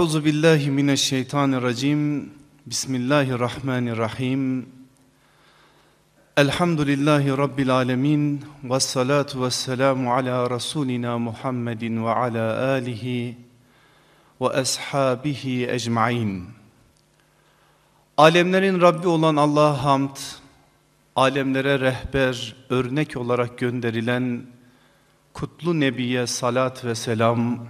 Euzu billahi mineşşeytanirracim. Bismillahirrahmanirrahim. Elhamdülillahi rabbil alamin ve salatu vesselamu ala rasulina Muhammedin ve ala alihi ve ashabihi ecmaîn. Alemlerin Rabbi olan Allah'a hamd, alemlere rehber, örnek olarak gönderilen kutlu Nebiye salat ve selam,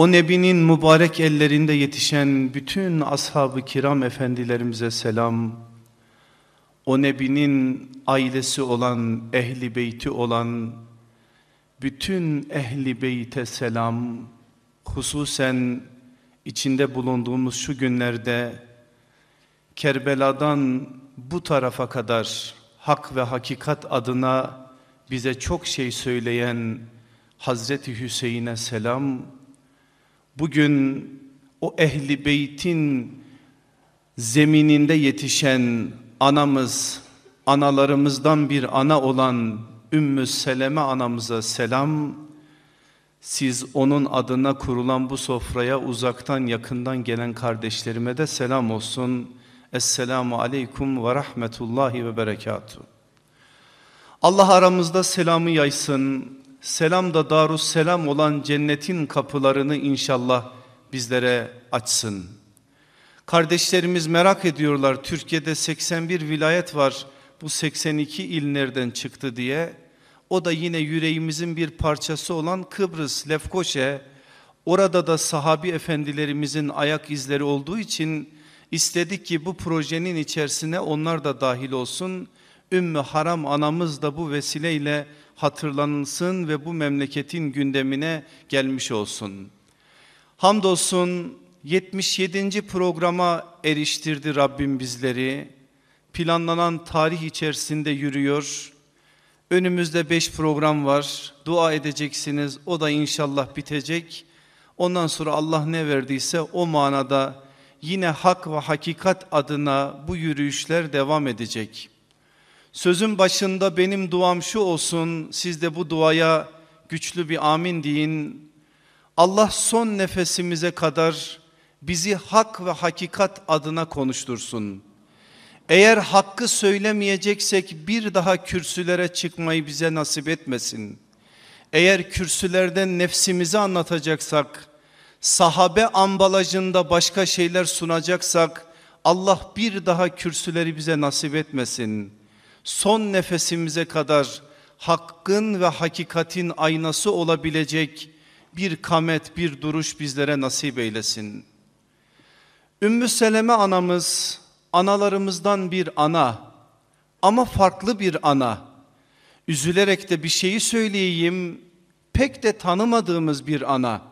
o Nebinin mübarek ellerinde yetişen bütün ashab-ı kiram efendilerimize selam, o Nebinin ailesi olan, ehli beyti olan, bütün ehli beyte selam, hususen içinde bulunduğumuz şu günlerde, Kerbela'dan bu tarafa kadar hak ve hakikat adına bize çok şey söyleyen Hazreti Hüseyin'e selam. Bugün o ehli beytin zemininde yetişen anamız, analarımızdan bir ana olan Ümmü Seleme anamıza selam. Siz onun adına kurulan bu sofraya uzaktan yakından gelen kardeşlerime de selam olsun. Esselamu Aleyküm ve Rahmetullahi ve Berekatuhu. Allah aramızda selamı yaysın. Selam da darus selam olan cennetin kapılarını inşallah bizlere açsın. Kardeşlerimiz merak ediyorlar Türkiye'de 81 vilayet var. Bu 82 il nereden çıktı diye. O da yine yüreğimizin bir parçası olan Kıbrıs, Lefkoşe. Orada da sahabi efendilerimizin ayak izleri olduğu için istedik ki bu projenin içerisine onlar da dahil olsun. Ümmü Haram anamız da bu vesileyle hatırlanılsın ve bu memleketin gündemine gelmiş olsun. Hamdolsun 77. programa eriştirdi Rabbim bizleri. Planlanan tarih içerisinde yürüyor. Önümüzde 5 program var. Dua edeceksiniz. O da inşallah bitecek. Ondan sonra Allah ne verdiyse o manada yine hak ve hakikat adına bu yürüyüşler devam edecek. Sözün başında benim duam şu olsun, siz de bu duaya güçlü bir amin deyin. Allah son nefesimize kadar bizi hak ve hakikat adına konuştursun. Eğer hakkı söylemeyeceksek bir daha kürsülere çıkmayı bize nasip etmesin. Eğer kürsülerden nefsimizi anlatacaksak, sahabe ambalajında başka şeyler sunacaksak, Allah bir daha kürsüleri bize nasip etmesin.'' Son nefesimize kadar hakkın ve hakikatin aynası olabilecek bir kamet, bir duruş bizlere nasip eylesin. Ümmü Seleme anamız analarımızdan bir ana ama farklı bir ana. Üzülerek de bir şeyi söyleyeyim pek de tanımadığımız bir ana.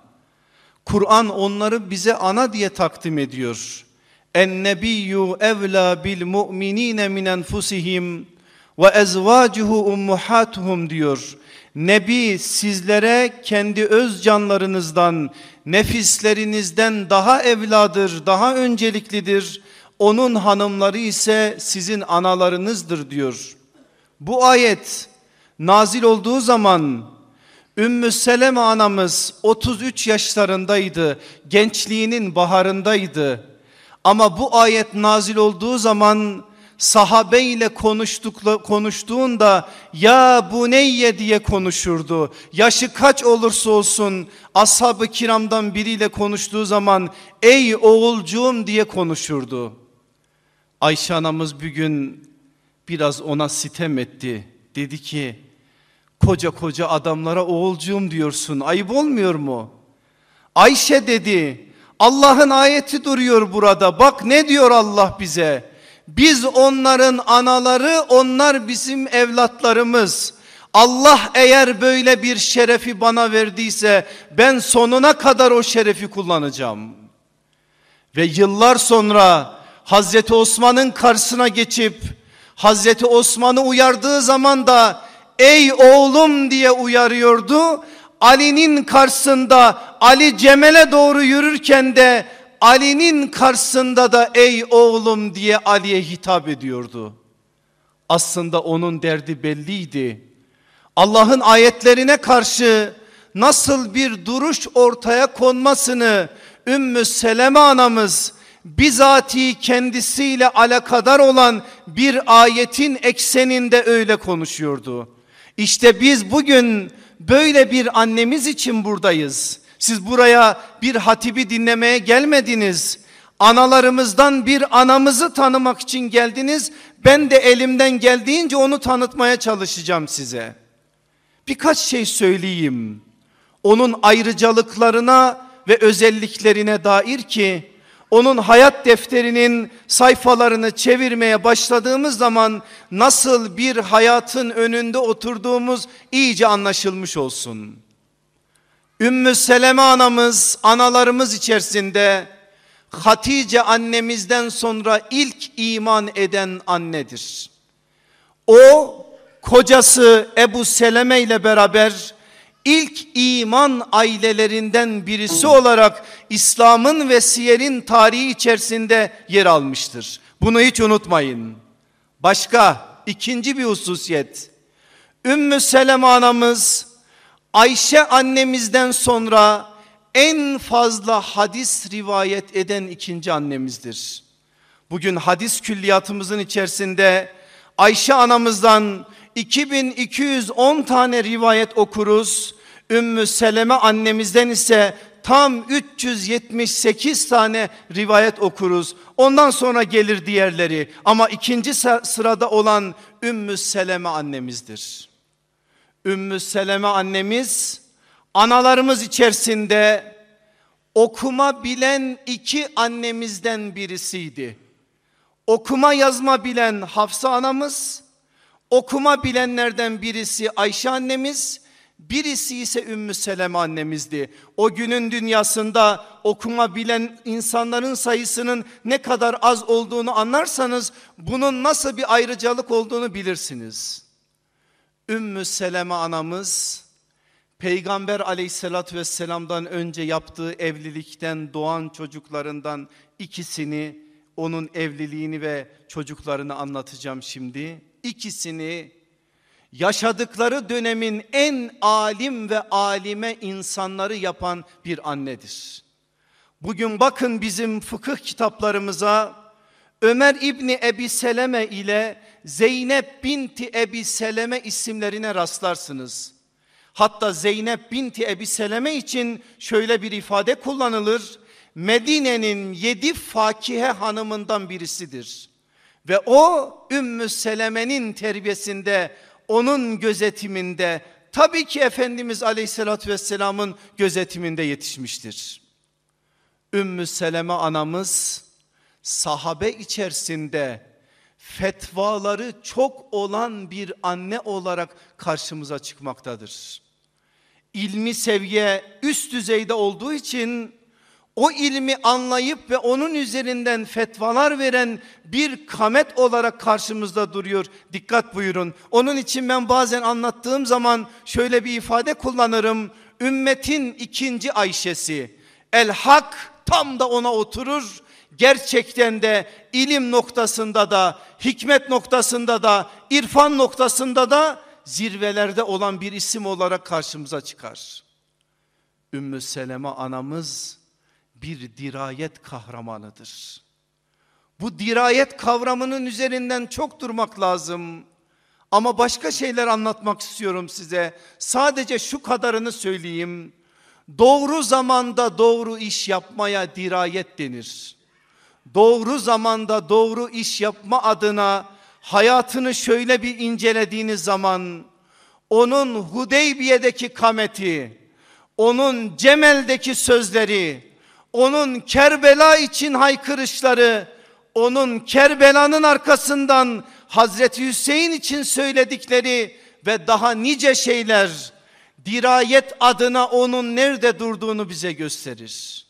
Kur'an onları bize ana diye takdim ediyor. En nebiyyü evla bil mu'minine min enfusihim ve ezvacuhu ummuhatuhum diyor. Nebi sizlere kendi öz canlarınızdan, nefislerinizden daha evladır, daha önceliklidir. Onun hanımları ise sizin analarınızdır diyor. Bu ayet nazil olduğu zaman Ümmü Seleme anamız 33 yaşlarındaydı. Gençliğinin baharındaydı. Ama bu ayet nazil olduğu zaman sahabe ile konuştukla, konuştuğunda ya bu neyye diye konuşurdu. Yaşı kaç olursa olsun ashab-ı kiramdan biriyle konuştuğu zaman ey oğulcuğum diye konuşurdu. Ayşe anamız bir gün biraz ona sitem etti. Dedi ki koca koca adamlara oğulcuğum diyorsun ayıp olmuyor mu? Ayşe dedi Allah'ın ayeti duruyor burada bak ne diyor Allah bize. Biz onların anaları, onlar bizim evlatlarımız. Allah eğer böyle bir şerefi bana verdiyse ben sonuna kadar o şerefi kullanacağım. Ve yıllar sonra Hazreti Osman'ın karşısına geçip Hazreti Osman'ı uyardığı zaman da ey oğlum diye uyarıyordu. Ali'nin karşısında Ali Cemal'e doğru yürürken de Ali'nin karşısında da ey oğlum diye Ali'ye hitap ediyordu. Aslında onun derdi belliydi. Allah'ın ayetlerine karşı nasıl bir duruş ortaya konmasını Ümmü Seleme anamız bizatihi kendisiyle alakadar olan bir ayetin ekseninde öyle konuşuyordu. İşte biz bugün böyle bir annemiz için buradayız. Siz buraya bir hatibi dinlemeye gelmediniz. Analarımızdan bir anamızı tanımak için geldiniz. Ben de elimden geldiğince onu tanıtmaya çalışacağım size. Birkaç şey söyleyeyim. Onun ayrıcalıklarına ve özelliklerine dair ki onun hayat defterinin sayfalarını çevirmeye başladığımız zaman nasıl bir hayatın önünde oturduğumuz iyice anlaşılmış olsun. Ümmü Seleme anamız analarımız içerisinde Hatice annemizden sonra ilk iman eden annedir. O kocası Ebu Seleme ile beraber ilk iman ailelerinden birisi olarak İslam'ın ve siyerin tarihi içerisinde yer almıştır. Bunu hiç unutmayın. Başka ikinci bir hususiyet. Ümmü Seleme anamız Ayşe annemizden sonra en fazla hadis rivayet eden ikinci annemizdir. Bugün hadis külliyatımızın içerisinde Ayşe anamızdan 2210 tane rivayet okuruz. Ümmü Seleme annemizden ise tam 378 tane rivayet okuruz. Ondan sonra gelir diğerleri ama ikinci sırada olan Ümmü Seleme annemizdir. Ümmü Seleme annemiz analarımız içerisinde okuma bilen iki annemizden birisiydi. Okuma yazma bilen Hafsa anamız, okuma bilenlerden birisi Ayşe annemiz, birisi ise Ümmü Seleme annemizdi. O günün dünyasında okuma bilen insanların sayısının ne kadar az olduğunu anlarsanız bunun nasıl bir ayrıcalık olduğunu bilirsiniz. Ümmü Seleme anamız Peygamber aleyhissalatü vesselamdan önce yaptığı evlilikten doğan çocuklarından ikisini onun evliliğini ve çocuklarını anlatacağım şimdi. İkisini yaşadıkları dönemin en alim ve alime insanları yapan bir annedir. Bugün bakın bizim fıkıh kitaplarımıza Ömer İbni Ebi Seleme ile Zeynep binti Ebi Seleme isimlerine rastlarsınız. Hatta Zeynep binti Ebi Seleme için şöyle bir ifade kullanılır. Medine'nin yedi fakihe hanımından birisidir. Ve o Ümmü Seleme'nin terbiyesinde, onun gözetiminde, tabii ki Efendimiz Aleyhisselatü Vesselam'ın gözetiminde yetişmiştir. Ümmü Seleme anamız sahabe içerisinde fetvaları çok olan bir anne olarak karşımıza çıkmaktadır. İlmi seviye üst düzeyde olduğu için o ilmi anlayıp ve onun üzerinden fetvalar veren bir kamet olarak karşımızda duruyor. Dikkat buyurun. Onun için ben bazen anlattığım zaman şöyle bir ifade kullanırım. Ümmetin ikinci Ayşe'si. El Hak tam da ona oturur. Gerçekten de ilim noktasında da, hikmet noktasında da, irfan noktasında da zirvelerde olan bir isim olarak karşımıza çıkar. Ümmü Seleme anamız bir dirayet kahramanıdır. Bu dirayet kavramının üzerinden çok durmak lazım. Ama başka şeyler anlatmak istiyorum size. Sadece şu kadarını söyleyeyim. Doğru zamanda doğru iş yapmaya dirayet denir. Doğru zamanda doğru iş yapma adına hayatını şöyle bir incelediğiniz zaman onun Hudeybiye'deki kameti, onun Cemel'deki sözleri, onun Kerbela için haykırışları, onun Kerbela'nın arkasından Hazreti Hüseyin için söyledikleri ve daha nice şeyler dirayet adına onun nerede durduğunu bize gösterir.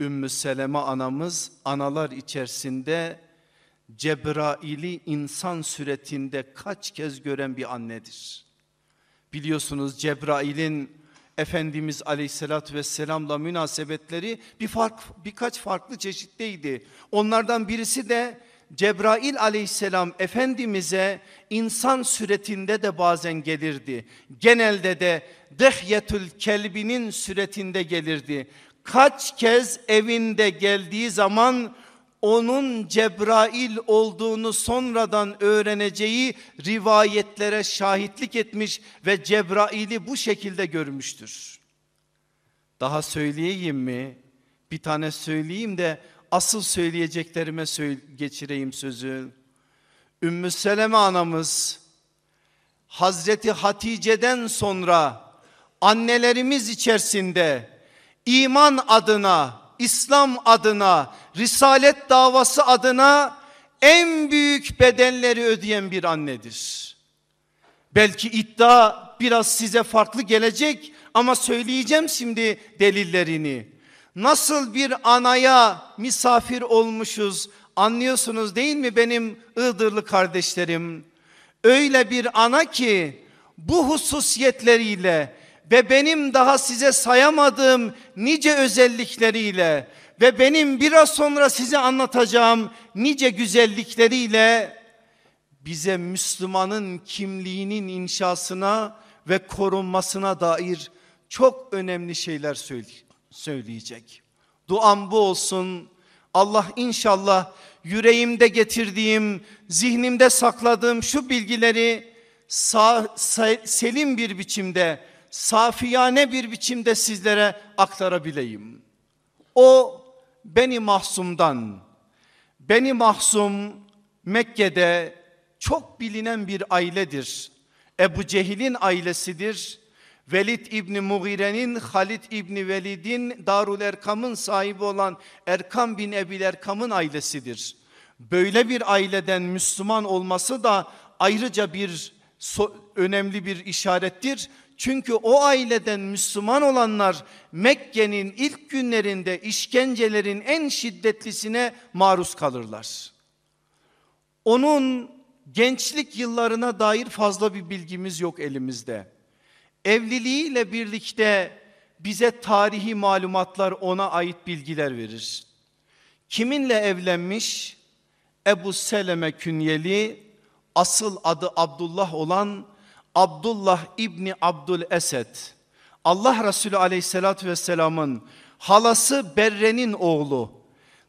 Ümmü Seleme anamız analar içerisinde Cebrail'i insan suretinde kaç kez gören bir annedir. Biliyorsunuz Cebrail'in Efendimiz Aleyhisselatü Vesselam'la münasebetleri bir fark, birkaç farklı çeşitteydi. Onlardan birisi de Cebrail aleyhisselam Efendimiz'e insan suretinde de bazen gelirdi. Genelde de Dehyetül Kelbi'nin suretinde gelirdi. Kaç kez evinde geldiği zaman onun Cebrail olduğunu sonradan öğreneceği rivayetlere şahitlik etmiş ve Cebrail'i bu şekilde görmüştür. Daha söyleyeyim mi? Bir tane söyleyeyim de asıl söyleyeceklerime geçireyim sözü. Ümmü Seleme anamız Hazreti Hatice'den sonra annelerimiz içerisinde iman adına, İslam adına, risalet davası adına en büyük bedelleri ödeyen bir annedir. Belki iddia biraz size farklı gelecek ama söyleyeceğim şimdi delillerini. Nasıl bir anaya misafir olmuşuz anlıyorsunuz değil mi benim Iğdırlı kardeşlerim? Öyle bir ana ki bu hususiyetleriyle ve benim daha size sayamadığım nice özellikleriyle ve benim biraz sonra size anlatacağım nice güzellikleriyle bize Müslümanın kimliğinin inşasına ve korunmasına dair çok önemli şeyler söyleyecek. Duam bu olsun. Allah inşallah yüreğimde getirdiğim, zihnimde sakladığım şu bilgileri sağ, selim bir biçimde, safiyane bir biçimde sizlere aktarabileyim. O beni mahsumdan, beni mahsum Mekke'de çok bilinen bir ailedir. Ebu Cehil'in ailesidir. Velid İbni Mughire'nin Halid İbni Velid'in Darul Erkam'ın sahibi olan Erkam bin Ebil Erkam'ın ailesidir. Böyle bir aileden Müslüman olması da ayrıca bir önemli bir işarettir. Çünkü o aileden Müslüman olanlar Mekke'nin ilk günlerinde işkencelerin en şiddetlisine maruz kalırlar. Onun gençlik yıllarına dair fazla bir bilgimiz yok elimizde. Evliliğiyle birlikte bize tarihi malumatlar ona ait bilgiler verir. Kiminle evlenmiş? Ebu Seleme künyeli asıl adı Abdullah olan Abdullah İbni Abdül Esed. Allah Resulü aleyhissalatü vesselamın halası Berre'nin oğlu.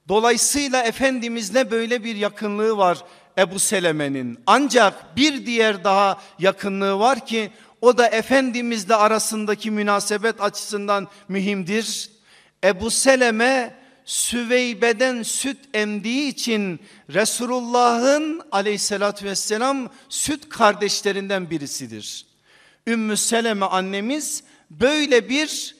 Dolayısıyla Efendimizle böyle bir yakınlığı var Ebu Seleme'nin. Ancak bir diğer daha yakınlığı var ki o da Efendimizle arasındaki münasebet açısından mühimdir. Ebu Seleme Süveybe'den süt emdiği için Resulullah'ın aleyhissalatü vesselam süt kardeşlerinden birisidir. Ümmü Seleme annemiz böyle bir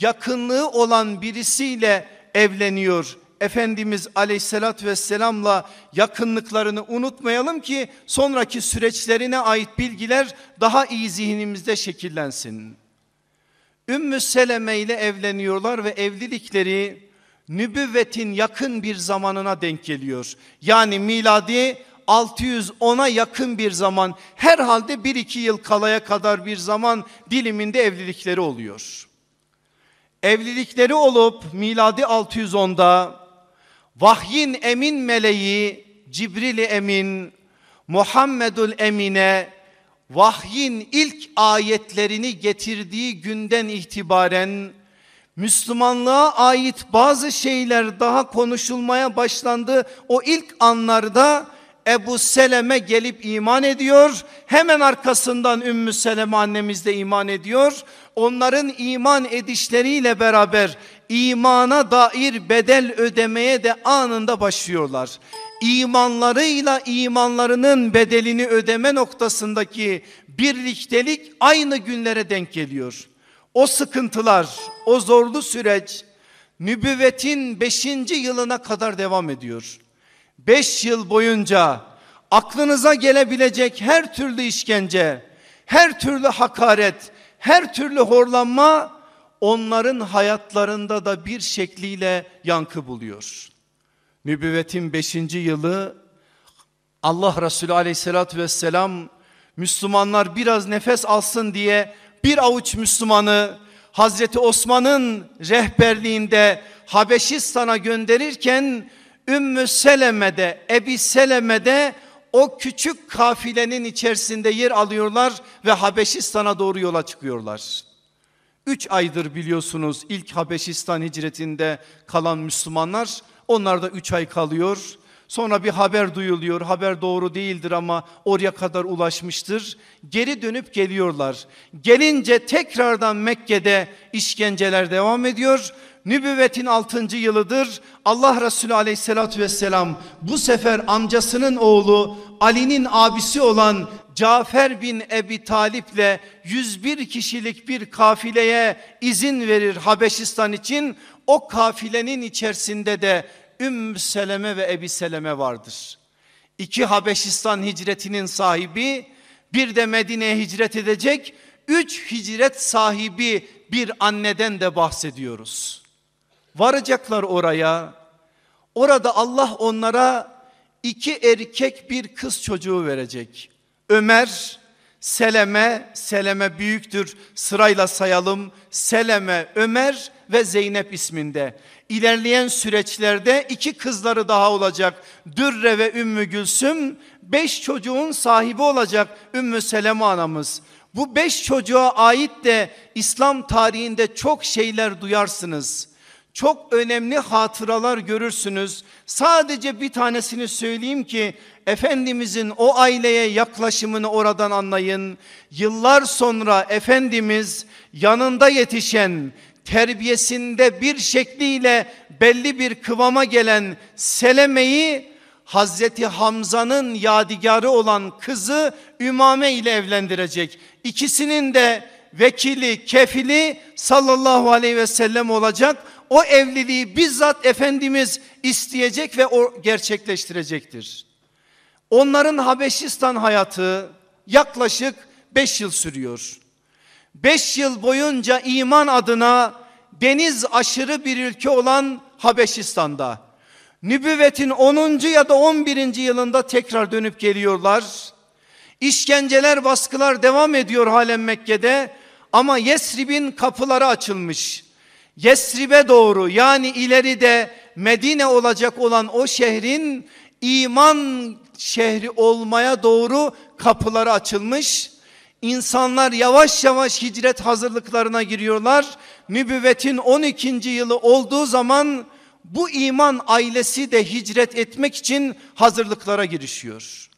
yakınlığı olan birisiyle evleniyor. Efendimiz aleyhissalatü vesselamla yakınlıklarını unutmayalım ki sonraki süreçlerine ait bilgiler daha iyi zihnimizde şekillensin. Ümmü Seleme ile evleniyorlar ve evlilikleri nübüvvetin yakın bir zamanına denk geliyor. Yani miladi 610'a yakın bir zaman herhalde 1-2 yıl kalaya kadar bir zaman diliminde evlilikleri oluyor. Evlilikleri olup miladi 610'da vahyin emin meleği Cibril Emin Muhammedül Emine vahyin ilk ayetlerini getirdiği günden itibaren Müslümanlığa ait bazı şeyler daha konuşulmaya başlandı. O ilk anlarda Ebu Seleme gelip iman ediyor. Hemen arkasından Ümmü Seleme annemiz de iman ediyor. Onların iman edişleriyle beraber imana dair bedel ödemeye de anında başlıyorlar. İmanlarıyla imanlarının bedelini ödeme noktasındaki birliktelik aynı günlere denk geliyor. O sıkıntılar, o zorlu süreç nübüvvetin 5. yılına kadar devam ediyor. 5 yıl boyunca aklınıza gelebilecek her türlü işkence, her türlü hakaret, her türlü horlanma onların hayatlarında da bir şekliyle yankı buluyor. Nübüvvetin 5. yılı Allah Resulü aleyhissalatü vesselam Müslümanlar biraz nefes alsın diye bir avuç Müslümanı Hazreti Osman'ın rehberliğinde Habeşistan'a gönderirken Ümmü Seleme'de, Ebi Seleme'de o küçük kafilenin içerisinde yer alıyorlar ve Habeşistan'a doğru yola çıkıyorlar. Üç aydır biliyorsunuz ilk Habeşistan hicretinde kalan Müslümanlar onlar da üç ay kalıyor. Sonra bir haber duyuluyor. Haber doğru değildir ama oraya kadar ulaşmıştır. Geri dönüp geliyorlar. Gelince tekrardan Mekke'de işkenceler devam ediyor. Nübüvvetin 6. yılıdır. Allah Resulü aleyhissalatü vesselam bu sefer amcasının oğlu Ali'nin abisi olan Cafer bin Ebi Talip'le 101 kişilik bir kafileye izin verir Habeşistan için. O kafilenin içerisinde de Ümmü Seleme ve Ebi Seleme vardır. İki Habeşistan hicretinin sahibi bir de Medine'ye hicret edecek üç hicret sahibi bir anneden de bahsediyoruz. Varacaklar oraya. Orada Allah onlara iki erkek bir kız çocuğu verecek. Ömer, Seleme, Seleme büyüktür sırayla sayalım. Seleme, Ömer ve Zeynep isminde. İlerleyen süreçlerde iki kızları daha olacak. Dürre ve Ümmü Gülsüm beş çocuğun sahibi olacak Ümmü Seleme anamız. Bu beş çocuğa ait de İslam tarihinde çok şeyler duyarsınız. Çok önemli hatıralar görürsünüz. Sadece bir tanesini söyleyeyim ki Efendimizin o aileye yaklaşımını oradan anlayın. Yıllar sonra Efendimiz yanında yetişen terbiyesinde bir şekliyle belli bir kıvama gelen Seleme'yi Hazreti Hamza'nın yadigarı olan kızı Ümame ile evlendirecek. İkisinin de vekili, kefili sallallahu aleyhi ve sellem olacak. O evliliği bizzat Efendimiz isteyecek ve o gerçekleştirecektir. Onların Habeşistan hayatı yaklaşık 5 yıl sürüyor. 5 yıl boyunca iman adına deniz aşırı bir ülke olan Habeşistan'da. Nübüvvetin 10. ya da 11. yılında tekrar dönüp geliyorlar. İşkenceler, baskılar devam ediyor halen Mekke'de ama Yesrib'in kapıları açılmış. Yesrib'e doğru yani ileride Medine olacak olan o şehrin iman şehri olmaya doğru kapıları açılmış. İnsanlar yavaş yavaş hicret hazırlıklarına giriyorlar. Nübüvvetin 12. yılı olduğu zaman bu iman ailesi de hicret etmek için hazırlıklara girişiyor.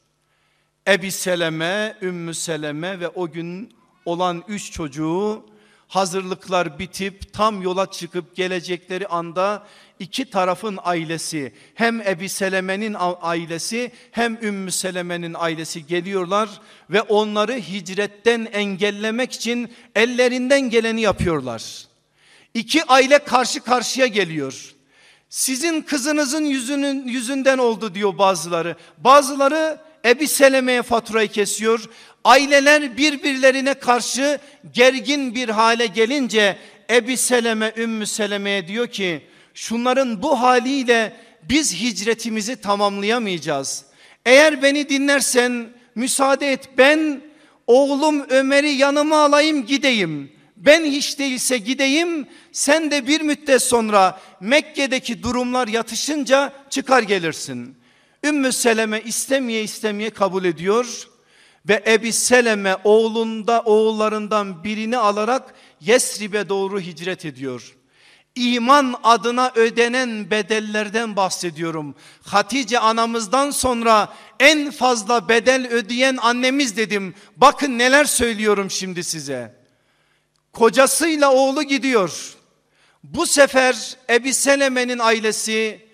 Ebi Seleme, Ümmü Seleme ve o gün olan üç çocuğu hazırlıklar bitip tam yola çıkıp gelecekleri anda iki tarafın ailesi hem Ebi Seleme'nin ailesi hem Ümmü Seleme'nin ailesi geliyorlar ve onları hicretten engellemek için ellerinden geleni yapıyorlar. İki aile karşı karşıya geliyor. Sizin kızınızın yüzünün yüzünden oldu diyor bazıları. Bazıları Ebi Seleme'ye faturayı kesiyor. Aileler birbirlerine karşı gergin bir hale gelince Ebi Seleme Ümmü Seleme'ye diyor ki şunların bu haliyle biz hicretimizi tamamlayamayacağız. Eğer beni dinlersen müsaade et ben oğlum Ömer'i yanıma alayım gideyim. Ben hiç değilse gideyim sen de bir müddet sonra Mekke'deki durumlar yatışınca çıkar gelirsin. Ümmü Seleme istemeye istemeye kabul ediyor ve Ebi Seleme oğlunda oğullarından birini alarak Yesrib'e doğru hicret ediyor. İman adına ödenen bedellerden bahsediyorum. Hatice anamızdan sonra en fazla bedel ödeyen annemiz dedim. Bakın neler söylüyorum şimdi size. Kocasıyla oğlu gidiyor. Bu sefer Ebi Seleme'nin ailesi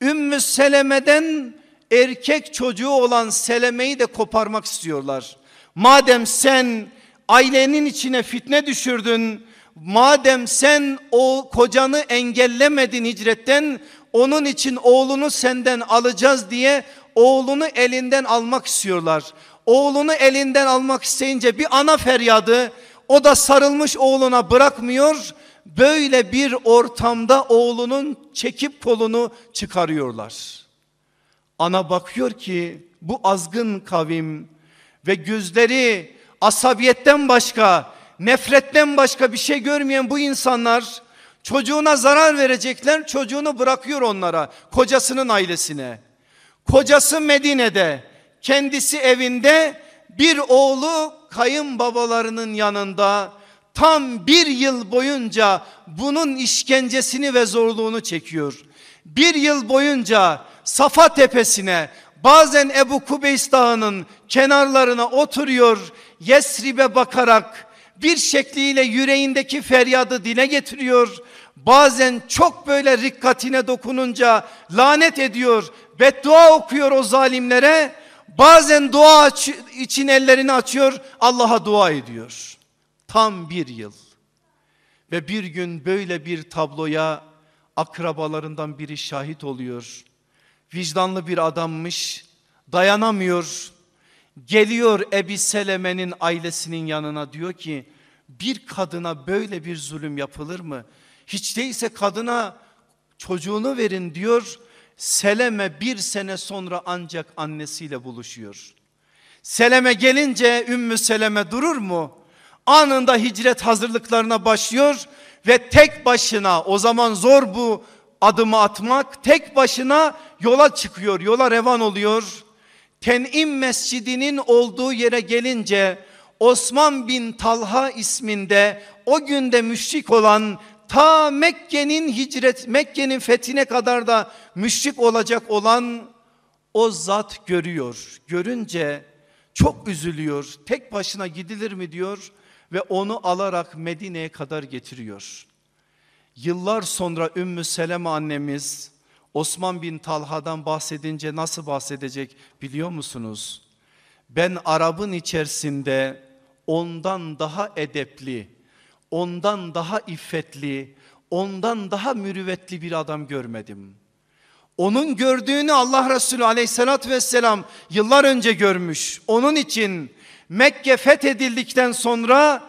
Ümmü Seleme'den erkek çocuğu olan Seleme'yi de koparmak istiyorlar. Madem sen ailenin içine fitne düşürdün, madem sen o kocanı engellemedin hicretten, onun için oğlunu senden alacağız diye oğlunu elinden almak istiyorlar. Oğlunu elinden almak isteyince bir ana feryadı, o da sarılmış oğluna bırakmıyor. Böyle bir ortamda oğlunun çekip kolunu çıkarıyorlar. Ana bakıyor ki bu azgın kavim ve gözleri asabiyetten başka, nefretten başka bir şey görmeyen bu insanlar Çocuğuna zarar verecekler çocuğunu bırakıyor onlara kocasının ailesine. Kocası Medine'de kendisi evinde bir oğlu kayınbabalarının yanında tam bir yıl boyunca bunun işkencesini ve zorluğunu çekiyor. Bir yıl boyunca Safa tepesine bazen Ebu Kubeys dağının kenarlarına oturuyor Yesrib'e bakarak bir şekliyle yüreğindeki feryadı dile getiriyor. Bazen çok böyle rikkatine dokununca lanet ediyor, beddua okuyor o zalimlere. Bazen dua için ellerini açıyor, Allah'a dua ediyor. Tam bir yıl. Ve bir gün böyle bir tabloya akrabalarından biri şahit oluyor. Vicdanlı bir adammış, dayanamıyor. Geliyor Ebi Seleme'nin ailesinin yanına diyor ki bir kadına böyle bir zulüm yapılır mı? Hiç değilse kadına çocuğunu verin diyor. Seleme bir sene sonra ancak annesiyle buluşuyor. Seleme gelince Ümmü Seleme durur mu? Anında hicret hazırlıklarına başlıyor ve tek başına o zaman zor bu adımı atmak tek başına yola çıkıyor yola revan oluyor. Ten'im mescidinin olduğu yere gelince Osman bin Talha isminde o günde müşrik olan ta Mekke'nin hicret Mekke'nin fethine kadar da müşrik olacak olan o zat görüyor. Görünce çok üzülüyor. Tek başına gidilir mi diyor ve onu alarak Medine'ye kadar getiriyor. Yıllar sonra Ümmü Seleme annemiz Osman bin Talha'dan bahsedince nasıl bahsedecek biliyor musunuz? Ben Arap'ın içerisinde ondan daha edepli, ondan daha iffetli, ondan daha mürüvvetli bir adam görmedim. Onun gördüğünü Allah Resulü aleyhissalatü vesselam yıllar önce görmüş. Onun için Mekke fethedildikten sonra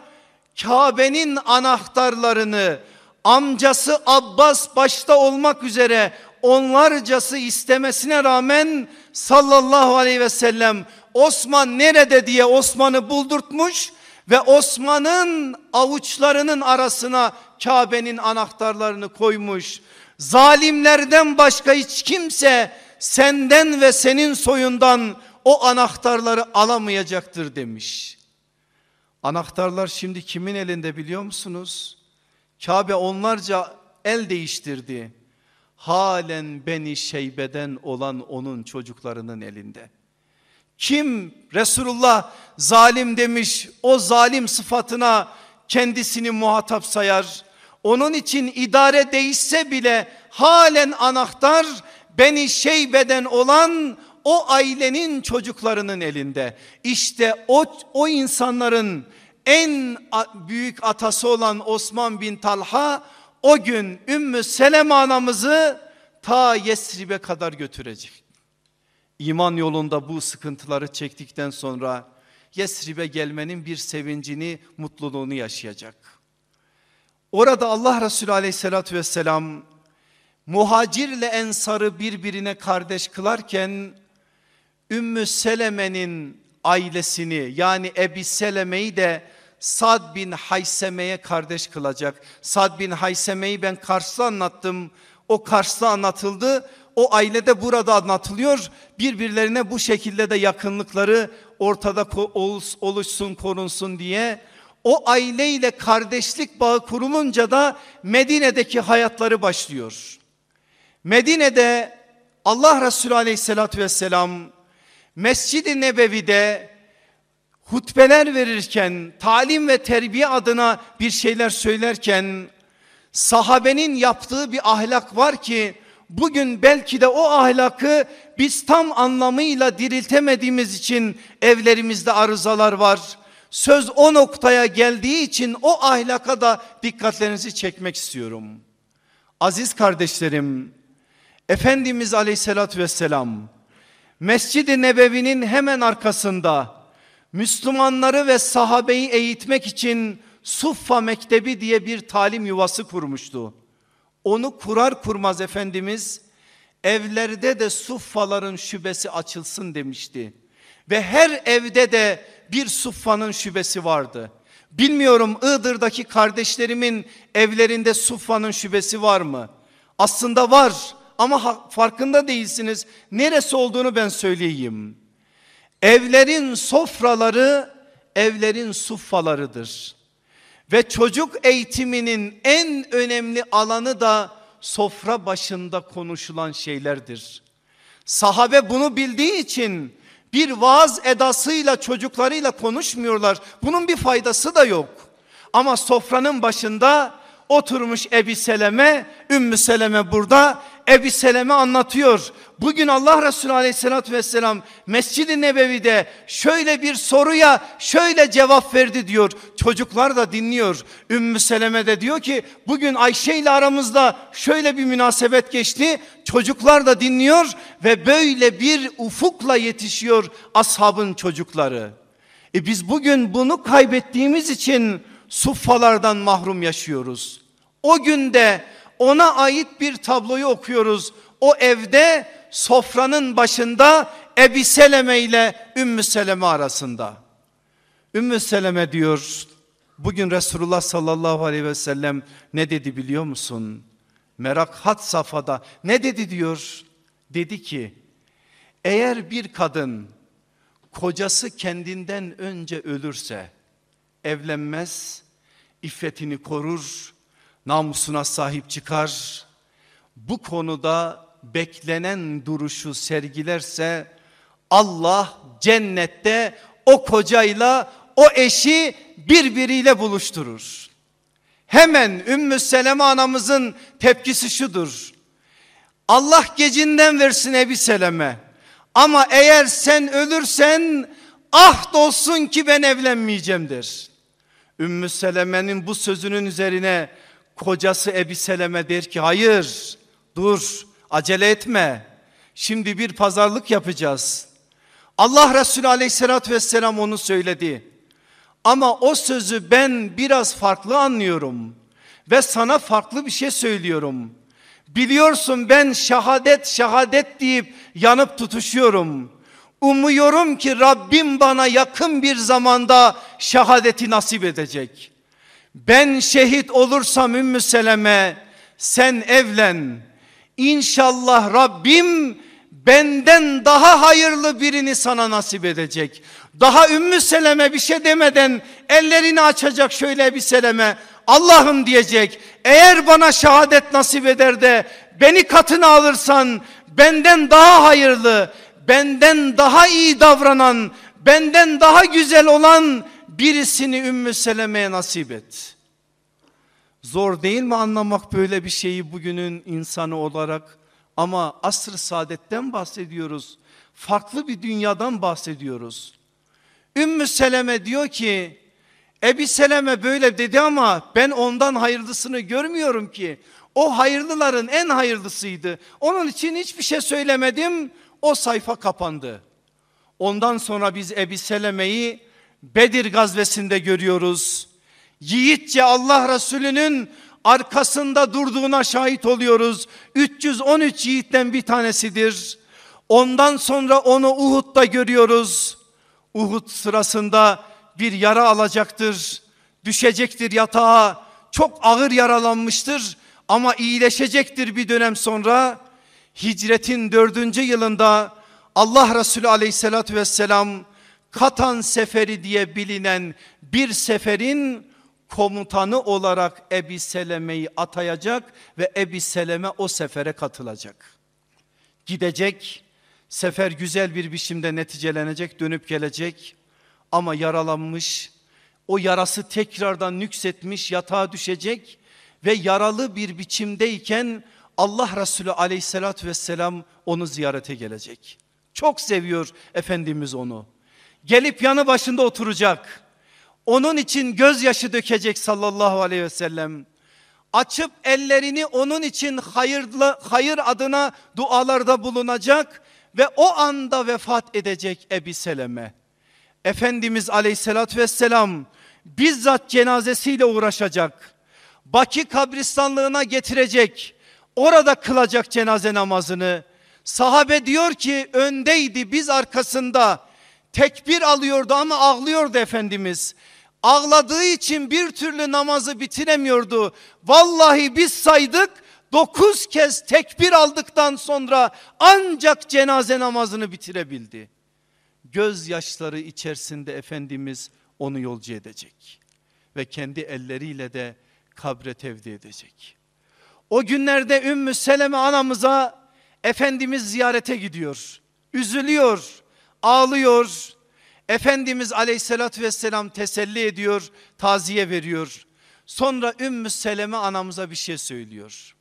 Kabe'nin anahtarlarını amcası Abbas başta olmak üzere onlarcası istemesine rağmen sallallahu aleyhi ve sellem Osman nerede diye Osman'ı buldurtmuş ve Osman'ın avuçlarının arasına Kabe'nin anahtarlarını koymuş. Zalimlerden başka hiç kimse senden ve senin soyundan o anahtarları alamayacaktır demiş. Anahtarlar şimdi kimin elinde biliyor musunuz? Kabe onlarca el değiştirdi. Halen Beni Şeybe'den olan onun çocuklarının elinde. Kim Resulullah zalim demiş o zalim sıfatına kendisini muhatap sayar. Onun için idare değişse bile halen anahtar Beni Şeybe'den olan o ailenin çocuklarının elinde. İşte o, o insanların en büyük atası olan Osman bin Talha o gün Ümmü Seleme anamızı ta Yesrib'e kadar götürecek. İman yolunda bu sıkıntıları çektikten sonra Yesrib'e gelmenin bir sevincini, mutluluğunu yaşayacak. Orada Allah Resulü aleyhissalatü vesselam muhacirle ensarı birbirine kardeş kılarken Ümmü Seleme'nin ailesini yani Ebi Seleme'yi de Sad bin Hayseme'ye kardeş kılacak. Sad bin Hayseme'yi ben Kars'ta anlattım. O Kars'ta anlatıldı. O ailede burada anlatılıyor. Birbirlerine bu şekilde de yakınlıkları ortada oluşsun korunsun diye. O aileyle kardeşlik bağı kurulunca da Medine'deki hayatları başlıyor. Medine'de Allah Resulü aleyhissalatü vesselam Mescid-i Nebevi'de hutbeler verirken talim ve terbiye adına bir şeyler söylerken sahabenin yaptığı bir ahlak var ki bugün belki de o ahlakı biz tam anlamıyla diriltemediğimiz için evlerimizde arızalar var. Söz o noktaya geldiği için o ahlaka da dikkatlerinizi çekmek istiyorum. Aziz kardeşlerim, Efendimiz aleyhissalatü vesselam Mescid-i Nebevi'nin hemen arkasında Müslümanları ve sahabeyi eğitmek için Suffa Mektebi diye bir talim yuvası kurmuştu. Onu kurar kurmaz Efendimiz evlerde de suffaların şubesi açılsın demişti. Ve her evde de bir suffanın şubesi vardı. Bilmiyorum Iğdır'daki kardeşlerimin evlerinde Suffa'nın şubesi var mı? Aslında var ama farkında değilsiniz. Neresi olduğunu ben söyleyeyim. Evlerin sofraları evlerin suffalarıdır. Ve çocuk eğitiminin en önemli alanı da sofra başında konuşulan şeylerdir. Sahabe bunu bildiği için bir vaaz edasıyla çocuklarıyla konuşmuyorlar. Bunun bir faydası da yok. Ama sofranın başında oturmuş Ebi Seleme, Ümmü Seleme burada Ebi Seleme anlatıyor. Bugün Allah Resulü Aleyhisselatü vesselam Mescid-i Nebevi'de şöyle bir soruya şöyle cevap verdi diyor. Çocuklar da dinliyor. Ümmü Seleme de diyor ki bugün Ayşe ile aramızda şöyle bir münasebet geçti. Çocuklar da dinliyor ve böyle bir ufukla yetişiyor ashabın çocukları. E biz bugün bunu kaybettiğimiz için suffalardan mahrum yaşıyoruz. O günde ona ait bir tabloyu okuyoruz. O evde sofranın başında Ebi Seleme ile Ümmü Seleme arasında. Ümmü Seleme diyor bugün Resulullah sallallahu aleyhi ve sellem ne dedi biliyor musun? Merak hat safhada ne dedi diyor? Dedi ki eğer bir kadın kocası kendinden önce ölürse evlenmez, iffetini korur, namusuna sahip çıkar. Bu konuda beklenen duruşu sergilerse Allah cennette o kocayla o eşi birbiriyle buluşturur. Hemen Ümmü Seleme anamızın tepkisi şudur. Allah gecinden versin Ebi Seleme. Ama eğer sen ölürsen ah olsun ki ben evlenmeyeceğimdir. Ümmü Seleme'nin bu sözünün üzerine kocası Ebi Seleme der ki hayır dur acele etme. Şimdi bir pazarlık yapacağız. Allah Resulü aleyhissalatü vesselam onu söyledi. Ama o sözü ben biraz farklı anlıyorum. Ve sana farklı bir şey söylüyorum. Biliyorsun ben şehadet şehadet deyip yanıp tutuşuyorum. Umuyorum ki Rabbim bana yakın bir zamanda şehadeti nasip edecek. Ben şehit olursam Ümmü Seleme sen evlen. İnşallah Rabbim benden daha hayırlı birini sana nasip edecek. Daha Ümmü Seleme bir şey demeden ellerini açacak şöyle bir Seleme. Allah'ım diyecek eğer bana şehadet nasip eder de beni katına alırsan benden daha hayırlı, benden daha iyi davranan, benden daha güzel olan birisini Ümmü Seleme'ye nasip et. Zor değil mi anlamak böyle bir şeyi bugünün insanı olarak? Ama asr-ı saadetten bahsediyoruz. Farklı bir dünyadan bahsediyoruz. Ümmü Seleme diyor ki Ebi Seleme böyle dedi ama ben ondan hayırlısını görmüyorum ki. O hayırlıların en hayırlısıydı. Onun için hiçbir şey söylemedim. O sayfa kapandı. Ondan sonra biz Ebi Seleme'yi Bedir gazvesinde görüyoruz. Yiğitçe Allah Resulü'nün arkasında durduğuna şahit oluyoruz. 313 yiğitten bir tanesidir. Ondan sonra onu Uhud'da görüyoruz. Uhud sırasında bir yara alacaktır. Düşecektir yatağa. Çok ağır yaralanmıştır ama iyileşecektir bir dönem sonra. Hicretin dördüncü yılında Allah Resulü aleyhissalatü vesselam Katan Seferi diye bilinen bir seferin komutanı olarak Ebi Seleme'yi atayacak ve Ebi Seleme o sefere katılacak. Gidecek, sefer güzel bir biçimde neticelenecek, dönüp gelecek ama yaralanmış, o yarası tekrardan nüksetmiş, yatağa düşecek ve yaralı bir biçimdeyken Allah Resulü aleyhissalatü vesselam onu ziyarete gelecek. Çok seviyor Efendimiz onu. Gelip yanı başında oturacak. Onun için gözyaşı dökecek sallallahu aleyhi ve sellem. Açıp ellerini onun için hayırlı, hayır adına dualarda bulunacak ve o anda vefat edecek Ebi Seleme. Efendimiz aleyhissalatü vesselam bizzat cenazesiyle uğraşacak. Baki kabristanlığına getirecek. Orada kılacak cenaze namazını. Sahabe diyor ki öndeydi biz arkasında tekbir alıyordu ama ağlıyordu Efendimiz. Ağladığı için bir türlü namazı bitiremiyordu. Vallahi biz saydık dokuz kez tekbir aldıktan sonra ancak cenaze namazını bitirebildi. Gözyaşları içerisinde Efendimiz onu yolcu edecek. Ve kendi elleriyle de kabre tevdi edecek. O günlerde Ümmü Seleme anamıza Efendimiz ziyarete gidiyor. Üzülüyor, ağlıyor. Efendimiz aleyhissalatü vesselam teselli ediyor, taziye veriyor. Sonra Ümmü Seleme anamıza bir şey söylüyor.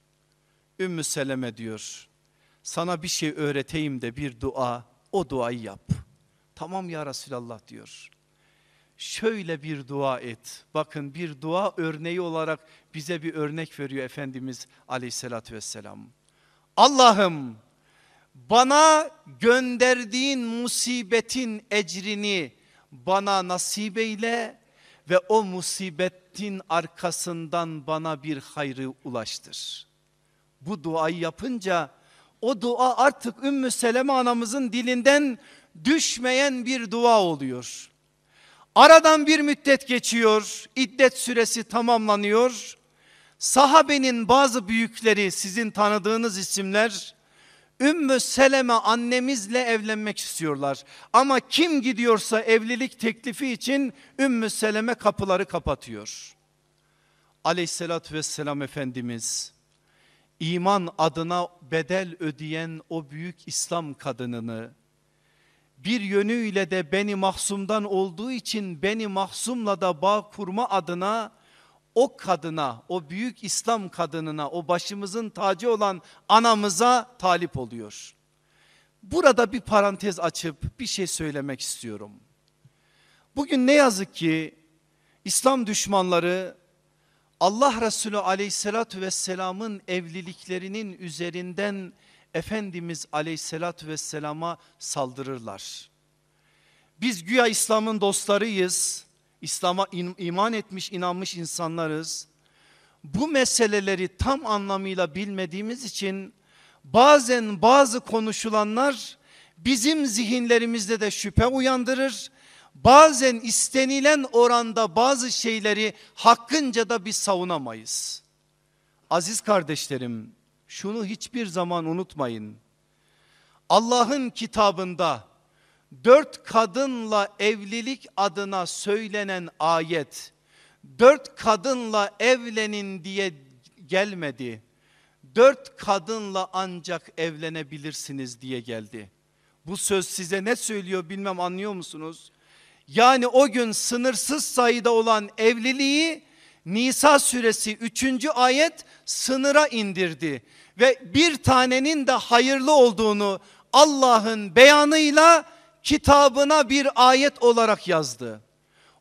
Ümmü Seleme diyor sana bir şey öğreteyim de bir dua o duayı yap. Tamam ya Resulallah diyor. Şöyle bir dua et. Bakın bir dua örneği olarak bize bir örnek veriyor Efendimiz aleyhissalatü vesselam. Allah'ım bana gönderdiğin musibetin ecrini bana nasip eyle ve o musibetin arkasından bana bir hayrı ulaştır. Bu duayı yapınca o dua artık Ümmü Seleme anamızın dilinden düşmeyen bir dua oluyor. Aradan bir müddet geçiyor, iddet süresi tamamlanıyor. Sahabenin bazı büyükleri sizin tanıdığınız isimler Ümmü Seleme annemizle evlenmek istiyorlar. Ama kim gidiyorsa evlilik teklifi için Ümmü Seleme kapıları kapatıyor. Aleyhissalatü vesselam Efendimiz iman adına bedel ödeyen o büyük İslam kadınını bir yönüyle de beni mahsumdan olduğu için beni mahsumla da bağ kurma adına o kadına, o büyük İslam kadınına, o başımızın tacı olan anamıza talip oluyor. Burada bir parantez açıp bir şey söylemek istiyorum. Bugün ne yazık ki İslam düşmanları Allah Resulü aleyhissalatü vesselamın evliliklerinin üzerinden Efendimiz aleyhissalatü vesselama saldırırlar. Biz güya İslam'ın dostlarıyız. İslam'a iman etmiş inanmış insanlarız. Bu meseleleri tam anlamıyla bilmediğimiz için bazen bazı konuşulanlar bizim zihinlerimizde de şüphe uyandırır. Bazen istenilen oranda bazı şeyleri hakkınca da biz savunamayız. Aziz kardeşlerim şunu hiçbir zaman unutmayın. Allah'ın kitabında dört kadınla evlilik adına söylenen ayet dört kadınla evlenin diye gelmedi. Dört kadınla ancak evlenebilirsiniz diye geldi. Bu söz size ne söylüyor bilmem anlıyor musunuz? Yani o gün sınırsız sayıda olan evliliği Nisa suresi 3. ayet sınıra indirdi. Ve bir tanenin de hayırlı olduğunu Allah'ın beyanıyla kitabına bir ayet olarak yazdı.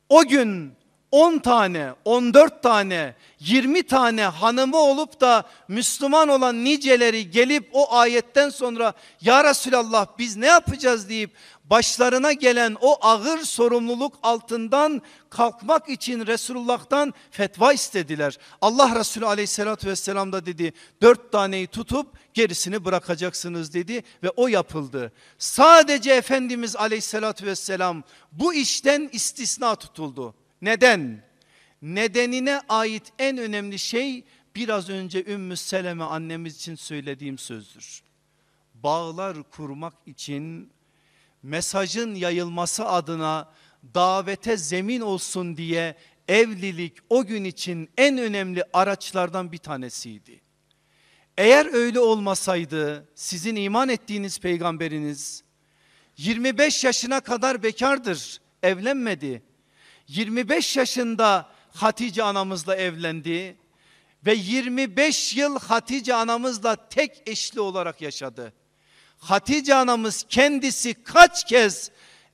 O gün 10 tane, 14 tane, 20 tane hanımı olup da Müslüman olan niceleri gelip o ayetten sonra ya Resulallah biz ne yapacağız deyip başlarına gelen o ağır sorumluluk altından kalkmak için Resulullah'tan fetva istediler. Allah Resulü aleyhissalatü vesselam da dedi dört taneyi tutup gerisini bırakacaksınız dedi ve o yapıldı. Sadece Efendimiz aleyhissalatü vesselam bu işten istisna tutuldu. Neden? Nedenine ait en önemli şey biraz önce Ümmü Seleme annemiz için söylediğim sözdür. Bağlar kurmak için mesajın yayılması adına davete zemin olsun diye evlilik o gün için en önemli araçlardan bir tanesiydi. Eğer öyle olmasaydı sizin iman ettiğiniz peygamberiniz 25 yaşına kadar bekardır evlenmedi. 25 yaşında Hatice anamızla evlendi ve 25 yıl Hatice anamızla tek eşli olarak yaşadı. Hatice anamız kendisi kaç kez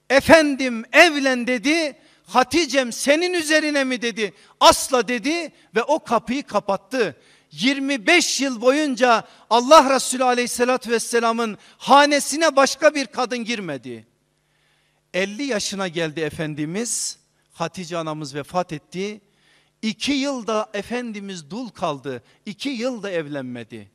efendim evlen dedi. Hatice'm senin üzerine mi dedi. Asla dedi ve o kapıyı kapattı. 25 yıl boyunca Allah Resulü aleyhissalatü vesselamın hanesine başka bir kadın girmedi. 50 yaşına geldi Efendimiz. Hatice anamız vefat etti. İki yılda Efendimiz dul kaldı. İki yılda evlenmedi.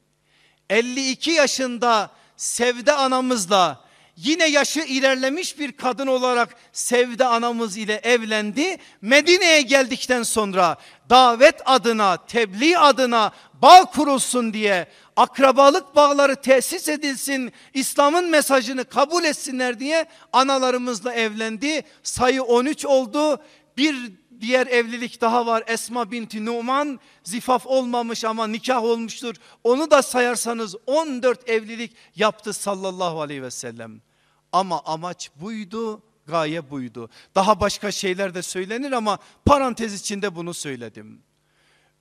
52 yaşında Sevde anamızla yine yaşı ilerlemiş bir kadın olarak Sevde anamız ile evlendi. Medine'ye geldikten sonra davet adına, tebliğ adına bağ kurulsun diye akrabalık bağları tesis edilsin, İslam'ın mesajını kabul etsinler diye analarımızla evlendi. Sayı 13 oldu. Bir diğer evlilik daha var Esma binti Numan zifaf olmamış ama nikah olmuştur. Onu da sayarsanız 14 evlilik yaptı sallallahu aleyhi ve sellem. Ama amaç buydu gaye buydu. Daha başka şeyler de söylenir ama parantez içinde bunu söyledim.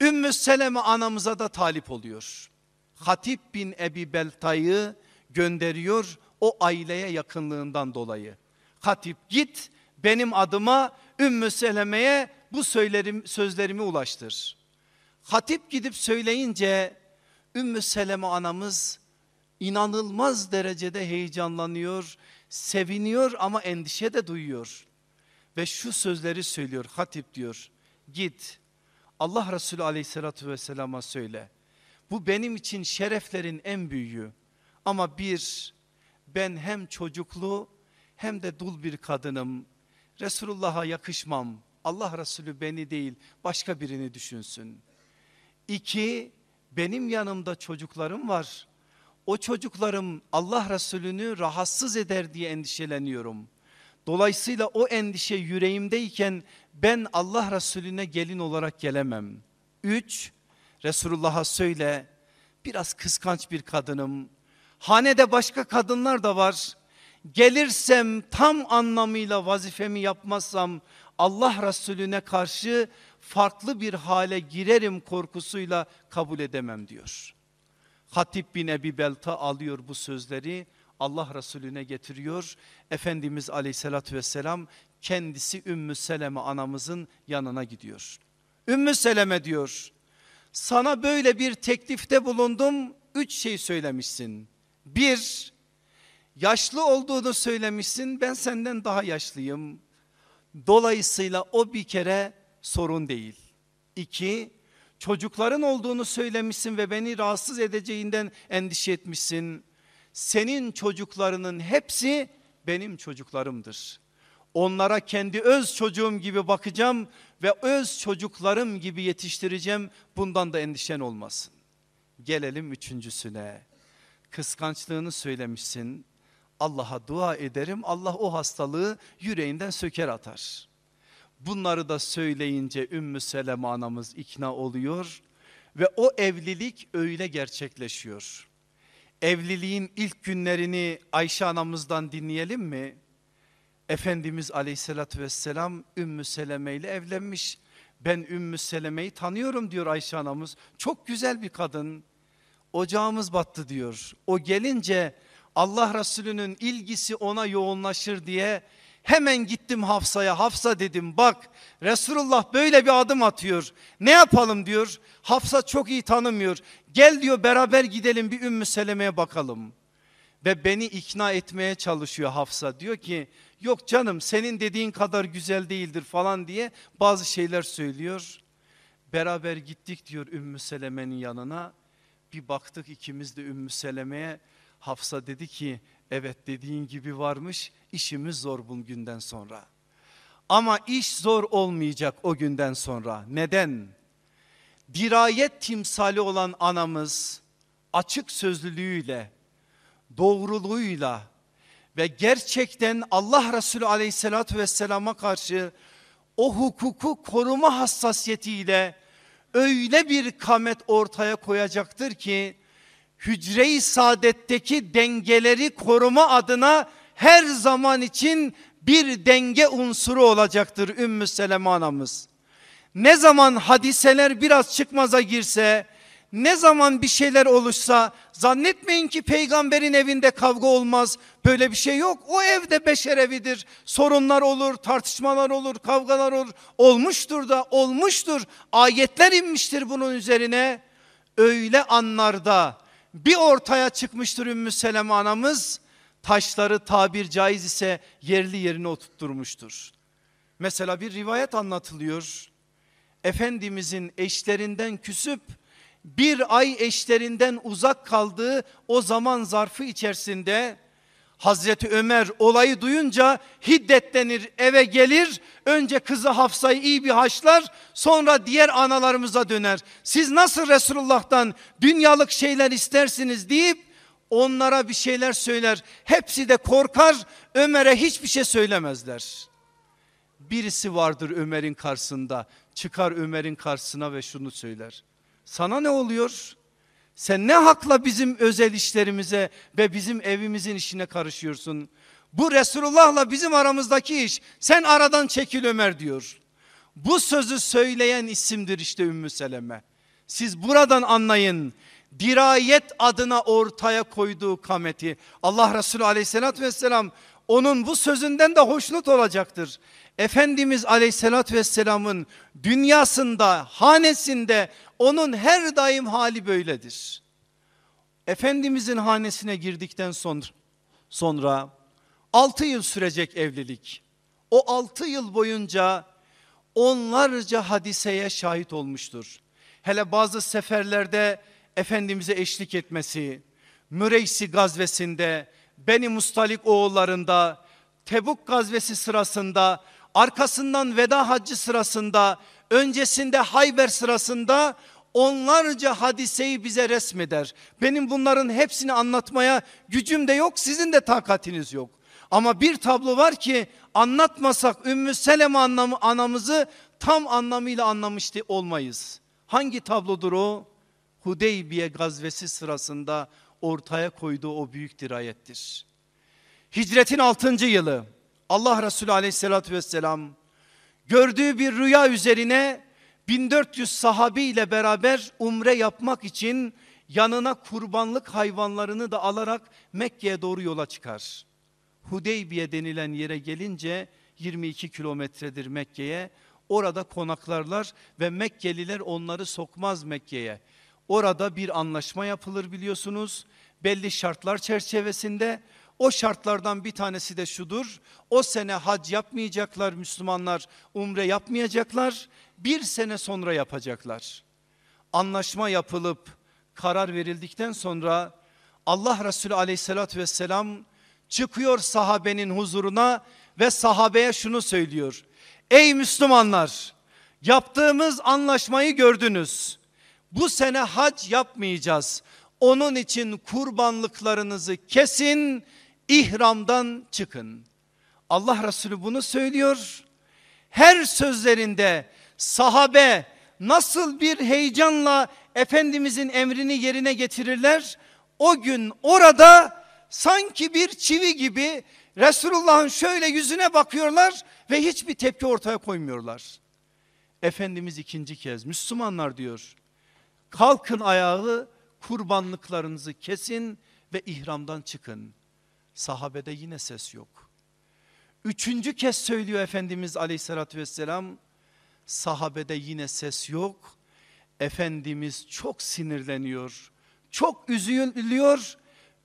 Ümmü Seleme anamıza da talip oluyor. Hatip bin Ebi Belta'yı gönderiyor o aileye yakınlığından dolayı. Hatip git benim adıma Ümmü Seleme'ye bu söylerim, sözlerimi ulaştır. Hatip gidip söyleyince Ümmü Seleme anamız inanılmaz derecede heyecanlanıyor, seviniyor ama endişe de duyuyor. Ve şu sözleri söylüyor hatip diyor git Allah Resulü aleyhissalatü vesselama söyle. Bu benim için şereflerin en büyüğü ama bir ben hem çocuklu hem de dul bir kadınım. Resulullah'a yakışmam. Allah Resulü beni değil başka birini düşünsün. İki benim yanımda çocuklarım var. O çocuklarım Allah Resulü'nü rahatsız eder diye endişeleniyorum. Dolayısıyla o endişe yüreğimdeyken ben Allah Resulüne gelin olarak gelemem. Üç, Resulullah'a söyle biraz kıskanç bir kadınım. Hanede başka kadınlar da var. Gelirsem tam anlamıyla vazifemi yapmazsam Allah Resulüne karşı farklı bir hale girerim korkusuyla kabul edemem diyor. Hatip bin Ebi Belta alıyor bu sözleri Allah Resulüne getiriyor. Efendimiz aleyhissalatü vesselam kendisi Ümmü Seleme anamızın yanına gidiyor. Ümmü Seleme diyor sana böyle bir teklifte bulundum üç şey söylemişsin. Bir yaşlı olduğunu söylemişsin ben senden daha yaşlıyım. Dolayısıyla o bir kere sorun değil. İki çocukların olduğunu söylemişsin ve beni rahatsız edeceğinden endişe etmişsin. Senin çocuklarının hepsi benim çocuklarımdır. Onlara kendi öz çocuğum gibi bakacağım ve öz çocuklarım gibi yetiştireceğim. Bundan da endişen olmasın. Gelelim üçüncüsüne. Kıskançlığını söylemişsin. Allah'a dua ederim. Allah o hastalığı yüreğinden söker atar. Bunları da söyleyince Ümmü Seleme anamız ikna oluyor ve o evlilik öyle gerçekleşiyor. Evliliğin ilk günlerini Ayşe anamızdan dinleyelim mi? Efendimiz aleyhissalatü vesselam Ümmü Seleme ile evlenmiş. Ben Ümmü Seleme'yi tanıyorum diyor Ayşe anamız. Çok güzel bir kadın. Ocağımız battı diyor. O gelince Allah Resulü'nün ilgisi ona yoğunlaşır diye hemen gittim Hafsa'ya. Hafsa dedim bak Resulullah böyle bir adım atıyor. Ne yapalım diyor. Hafsa çok iyi tanımıyor. Gel diyor beraber gidelim bir Ümmü Seleme'ye bakalım. Ve beni ikna etmeye çalışıyor Hafsa. Diyor ki yok canım senin dediğin kadar güzel değildir falan diye bazı şeyler söylüyor. Beraber gittik diyor Ümmü Seleme'nin yanına. Bir baktık ikimiz de Ümmü Seleme'ye. Hafsa dedi ki evet dediğin gibi varmış işimiz zor bu günden sonra. Ama iş zor olmayacak o günden sonra. Neden? Dirayet timsali olan anamız açık sözlülüğüyle, doğruluğuyla ve gerçekten Allah Resulü aleyhissalatü vesselama karşı o hukuku koruma hassasiyetiyle öyle bir kamet ortaya koyacaktır ki hücre-i saadetteki dengeleri koruma adına her zaman için bir denge unsuru olacaktır Ümmü Seleme anamız. Ne zaman hadiseler biraz çıkmaza girse, ne zaman bir şeyler oluşsa zannetmeyin ki peygamberin evinde kavga olmaz. Böyle bir şey yok. O evde beşer evidir. Sorunlar olur, tartışmalar olur, kavgalar olur. Olmuştur da olmuştur. Ayetler inmiştir bunun üzerine. Öyle anlarda bir ortaya çıkmıştır Ümmü Seleme anamız taşları tabir caiz ise yerli yerine oturtturmuştur. Mesela bir rivayet anlatılıyor. Efendimizin eşlerinden küsüp bir ay eşlerinden uzak kaldığı o zaman zarfı içerisinde Hazreti Ömer olayı duyunca hiddetlenir eve gelir. Önce kızı Hafsa'yı iyi bir haşlar sonra diğer analarımıza döner. Siz nasıl Resulullah'tan dünyalık şeyler istersiniz deyip onlara bir şeyler söyler. Hepsi de korkar Ömer'e hiçbir şey söylemezler. Birisi vardır Ömer'in karşısında çıkar Ömer'in karşısına ve şunu söyler. Sana ne oluyor? Sen ne hakla bizim özel işlerimize ve bizim evimizin işine karışıyorsun? Bu Resulullah'la bizim aramızdaki iş. Sen aradan çekil Ömer diyor. Bu sözü söyleyen isimdir işte Ümmü Seleme. Siz buradan anlayın. Dirayet adına ortaya koyduğu kameti. Allah Resulü aleyhissalatü vesselam onun bu sözünden de hoşnut olacaktır. Efendimiz aleyhissalatü vesselamın dünyasında, hanesinde onun her daim hali böyledir. Efendimizin hanesine girdikten sonra, sonra 6 yıl sürecek evlilik. O 6 yıl boyunca onlarca hadiseye şahit olmuştur. Hele bazı seferlerde Efendimiz'e eşlik etmesi, Müreysi gazvesinde, Beni Mustalik oğullarında, Tebuk gazvesi sırasında, arkasından veda haccı sırasında, öncesinde Hayber sırasında onlarca hadiseyi bize resmeder. Benim bunların hepsini anlatmaya gücüm de yok sizin de takatiniz yok. Ama bir tablo var ki anlatmasak Ümmü Seleme anlamı, anamızı tam anlamıyla anlamıştı olmayız. Hangi tablodur o? Hudeybiye gazvesi sırasında ortaya koyduğu o büyük dirayettir. Hicretin 6. yılı Allah Resulü aleyhissalatü vesselam gördüğü bir rüya üzerine 1400 sahabi ile beraber umre yapmak için yanına kurbanlık hayvanlarını da alarak Mekke'ye doğru yola çıkar. Hudeybiye denilen yere gelince 22 kilometredir Mekke'ye. Orada konaklarlar ve Mekkeliler onları sokmaz Mekke'ye. Orada bir anlaşma yapılır biliyorsunuz. Belli şartlar çerçevesinde o şartlardan bir tanesi de şudur. O sene hac yapmayacaklar Müslümanlar, umre yapmayacaklar. Bir sene sonra yapacaklar. Anlaşma yapılıp karar verildikten sonra Allah Resulü aleyhissalatü vesselam çıkıyor sahabenin huzuruna ve sahabeye şunu söylüyor. Ey Müslümanlar yaptığımız anlaşmayı gördünüz. Bu sene hac yapmayacağız. Onun için kurbanlıklarınızı kesin ihramdan çıkın. Allah Resulü bunu söylüyor. Her sözlerinde sahabe nasıl bir heyecanla Efendimizin emrini yerine getirirler. O gün orada sanki bir çivi gibi Resulullah'ın şöyle yüzüne bakıyorlar ve hiçbir tepki ortaya koymuyorlar. Efendimiz ikinci kez Müslümanlar diyor kalkın ayağı kurbanlıklarınızı kesin ve ihramdan çıkın. Sahabede yine ses yok. Üçüncü kez söylüyor Efendimiz aleyhissalatü vesselam. Sahabede yine ses yok. Efendimiz çok sinirleniyor. Çok üzülüyor.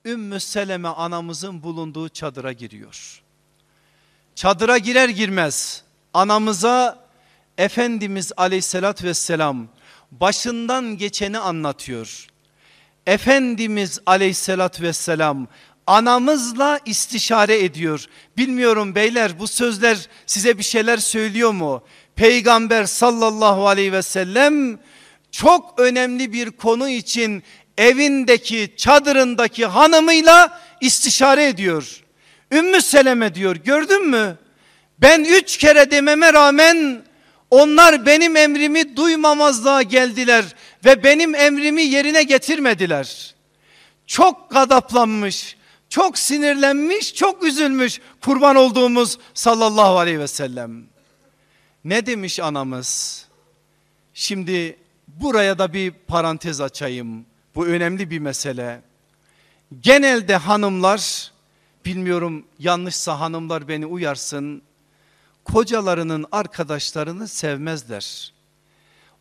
Ümmü Seleme anamızın bulunduğu çadıra giriyor. Çadıra girer girmez anamıza Efendimiz aleyhissalatü vesselam başından geçeni anlatıyor. Efendimiz aleyhissalatü vesselam anamızla istişare ediyor. Bilmiyorum beyler bu sözler size bir şeyler söylüyor mu? Peygamber sallallahu aleyhi ve sellem çok önemli bir konu için evindeki çadırındaki hanımıyla istişare ediyor. Ümmü Seleme diyor gördün mü? Ben üç kere dememe rağmen onlar benim emrimi duymamazlığa geldiler ve benim emrimi yerine getirmediler. Çok gadaplanmış, çok sinirlenmiş, çok üzülmüş kurban olduğumuz sallallahu aleyhi ve sellem. Ne demiş anamız? Şimdi buraya da bir parantez açayım. Bu önemli bir mesele. Genelde hanımlar bilmiyorum yanlışsa hanımlar beni uyarsın. Kocalarının arkadaşlarını sevmezler.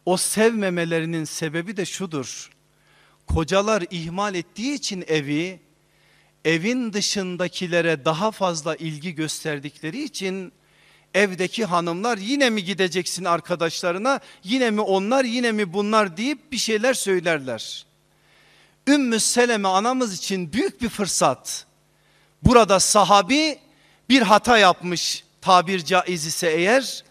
O sevmemelerinin sebebi de şudur. Kocalar ihmal ettiği için evi evin dışındakilere daha fazla ilgi gösterdikleri için evdeki hanımlar yine mi gideceksin arkadaşlarına yine mi onlar yine mi bunlar deyip bir şeyler söylerler. Ümmü Seleme anamız için büyük bir fırsat. Burada sahabi bir hata yapmış tabir caiz ise eğer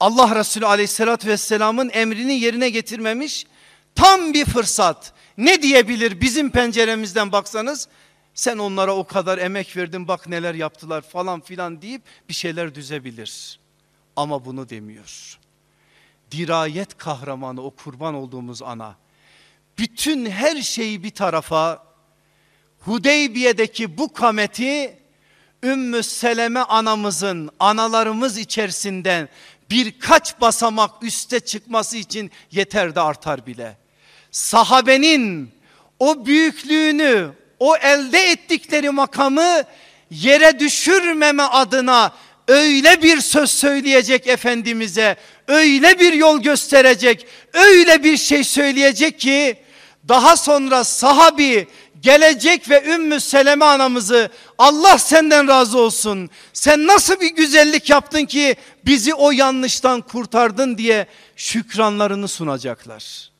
Allah Resulü aleyhissalatü vesselamın emrini yerine getirmemiş tam bir fırsat ne diyebilir bizim penceremizden baksanız sen onlara o kadar emek verdin bak neler yaptılar falan filan deyip bir şeyler düzebilir. Ama bunu demiyor. Dirayet kahramanı o kurban olduğumuz ana. Bütün her şeyi bir tarafa Hudeybiye'deki bu kameti Ümmü Seleme anamızın analarımız içerisinden birkaç basamak üste çıkması için yeter de artar bile. Sahabenin o büyüklüğünü o elde ettikleri makamı yere düşürmeme adına öyle bir söz söyleyecek Efendimiz'e, öyle bir yol gösterecek, öyle bir şey söyleyecek ki daha sonra sahabi gelecek ve Ümmü Seleme anamızı Allah senden razı olsun. Sen nasıl bir güzellik yaptın ki bizi o yanlıştan kurtardın diye şükranlarını sunacaklar.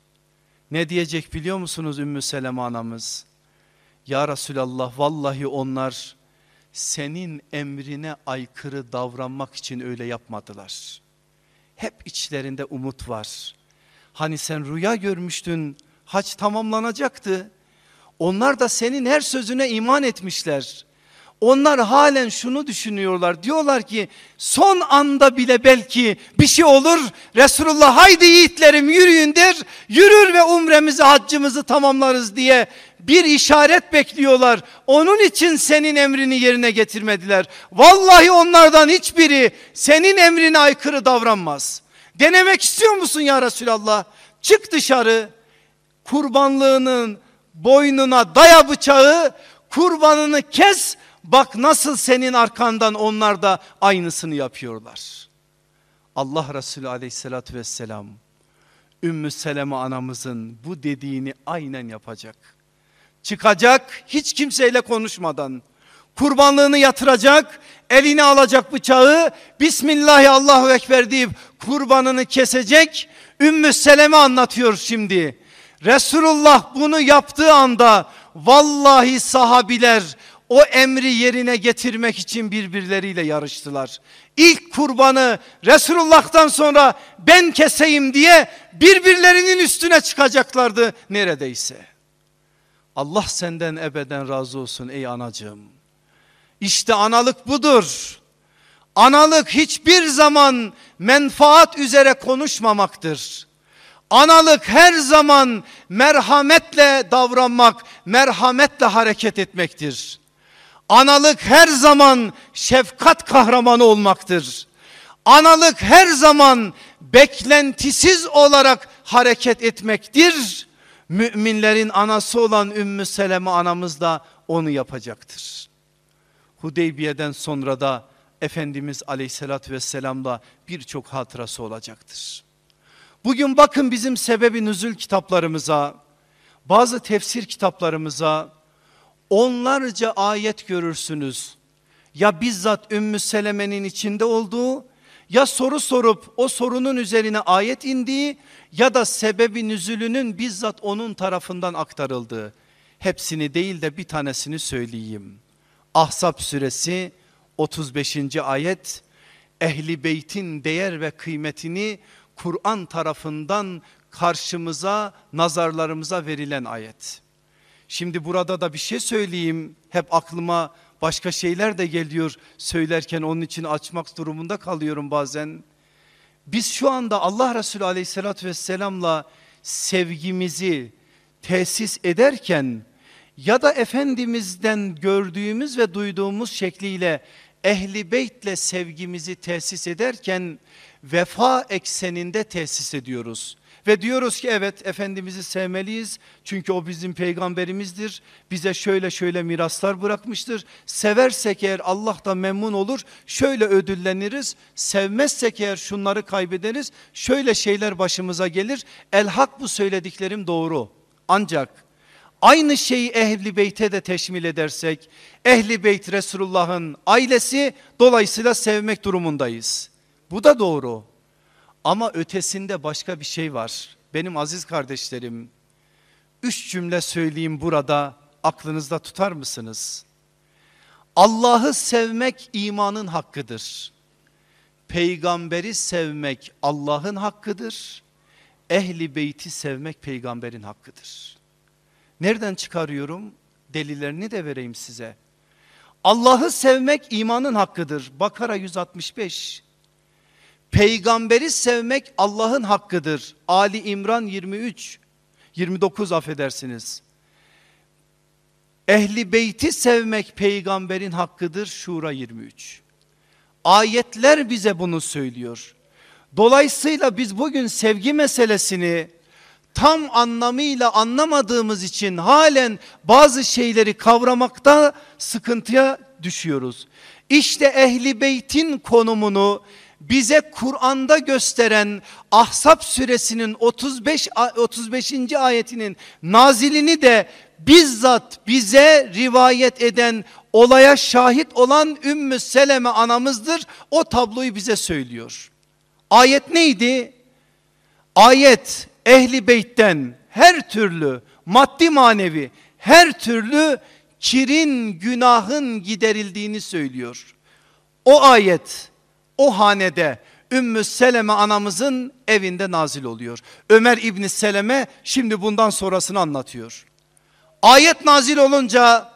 Ne diyecek biliyor musunuz Ümmü Seleme anamız? Ya Resulallah vallahi onlar senin emrine aykırı davranmak için öyle yapmadılar. Hep içlerinde umut var. Hani sen rüya görmüştün haç tamamlanacaktı. Onlar da senin her sözüne iman etmişler. Onlar halen şunu düşünüyorlar. Diyorlar ki son anda bile belki bir şey olur. Resulullah haydi yiğitlerim yürüyün der. Yürür ve umremizi haccımızı tamamlarız diye bir işaret bekliyorlar. Onun için senin emrini yerine getirmediler. Vallahi onlardan hiçbiri senin emrine aykırı davranmaz. Denemek istiyor musun ya Resulallah? Çık dışarı kurbanlığının boynuna daya bıçağı kurbanını kes bak nasıl senin arkandan onlar da aynısını yapıyorlar. Allah Resulü aleyhissalatü vesselam Ümmü Seleme anamızın bu dediğini aynen yapacak. Çıkacak hiç kimseyle konuşmadan kurbanlığını yatıracak eline alacak bıçağı Bismillahi Allahu Ekber deyip kurbanını kesecek Ümmü Seleme anlatıyor şimdi. Resulullah bunu yaptığı anda vallahi sahabiler o emri yerine getirmek için birbirleriyle yarıştılar. İlk kurbanı Resulullah'tan sonra ben keseyim diye birbirlerinin üstüne çıkacaklardı neredeyse. Allah senden ebeden razı olsun ey anacığım. İşte analık budur. Analık hiçbir zaman menfaat üzere konuşmamaktır. Analık her zaman merhametle davranmak, merhametle hareket etmektir. Analık her zaman şefkat kahramanı olmaktır. Analık her zaman beklentisiz olarak hareket etmektir. Müminlerin anası olan Ümmü Seleme anamız da onu yapacaktır. Hudeybiye'den sonra da Efendimiz aleyhissalatü vesselamla birçok hatırası olacaktır. Bugün bakın bizim sebebi nüzül kitaplarımıza, bazı tefsir kitaplarımıza onlarca ayet görürsünüz. Ya bizzat Ümmü Seleme'nin içinde olduğu ya soru sorup o sorunun üzerine ayet indiği ya da sebebi nüzülünün bizzat onun tarafından aktarıldığı. Hepsini değil de bir tanesini söyleyeyim. Ahzab suresi 35. ayet ehli beytin değer ve kıymetini Kur'an tarafından karşımıza nazarlarımıza verilen ayet. Şimdi burada da bir şey söyleyeyim hep aklıma başka şeyler de geliyor söylerken onun için açmak durumunda kalıyorum bazen. Biz şu anda Allah Resulü aleyhissalatü vesselamla sevgimizi tesis ederken ya da Efendimiz'den gördüğümüz ve duyduğumuz şekliyle ehli beytle sevgimizi tesis ederken vefa ekseninde tesis ediyoruz. Ve diyoruz ki evet Efendimiz'i sevmeliyiz. Çünkü o bizim peygamberimizdir. Bize şöyle şöyle miraslar bırakmıştır. Seversek eğer Allah da memnun olur. Şöyle ödülleniriz. Sevmezsek eğer şunları kaybederiz. Şöyle şeyler başımıza gelir. El hak bu söylediklerim doğru. Ancak aynı şeyi ehli beyte de teşmil edersek ehli beyt Resulullah'ın ailesi dolayısıyla sevmek durumundayız. Bu da doğru. Ama ötesinde başka bir şey var. Benim aziz kardeşlerim, üç cümle söyleyeyim burada aklınızda tutar mısınız? Allah'ı sevmek imanın hakkıdır. Peygamberi sevmek Allah'ın hakkıdır. Ehli beyti sevmek peygamberin hakkıdır. Nereden çıkarıyorum? Delillerini de vereyim size. Allah'ı sevmek imanın hakkıdır. Bakara 165. Peygamberi sevmek Allah'ın hakkıdır. Ali İmran 23 29 affedersiniz. Ehli beyti sevmek peygamberin hakkıdır. Şura 23. Ayetler bize bunu söylüyor. Dolayısıyla biz bugün sevgi meselesini tam anlamıyla anlamadığımız için halen bazı şeyleri kavramakta sıkıntıya düşüyoruz. İşte ehli beytin konumunu bize Kur'an'da gösteren Ahzab suresinin 35 35. ayetinin nazilini de bizzat bize rivayet eden olaya şahit olan Ümmü Seleme anamızdır. O tabloyu bize söylüyor. Ayet neydi? Ayet ehli beytten her türlü maddi manevi her türlü kirin günahın giderildiğini söylüyor. O ayet o hanede Ümmü Seleme anamızın evinde nazil oluyor. Ömer İbni Seleme şimdi bundan sonrasını anlatıyor. Ayet nazil olunca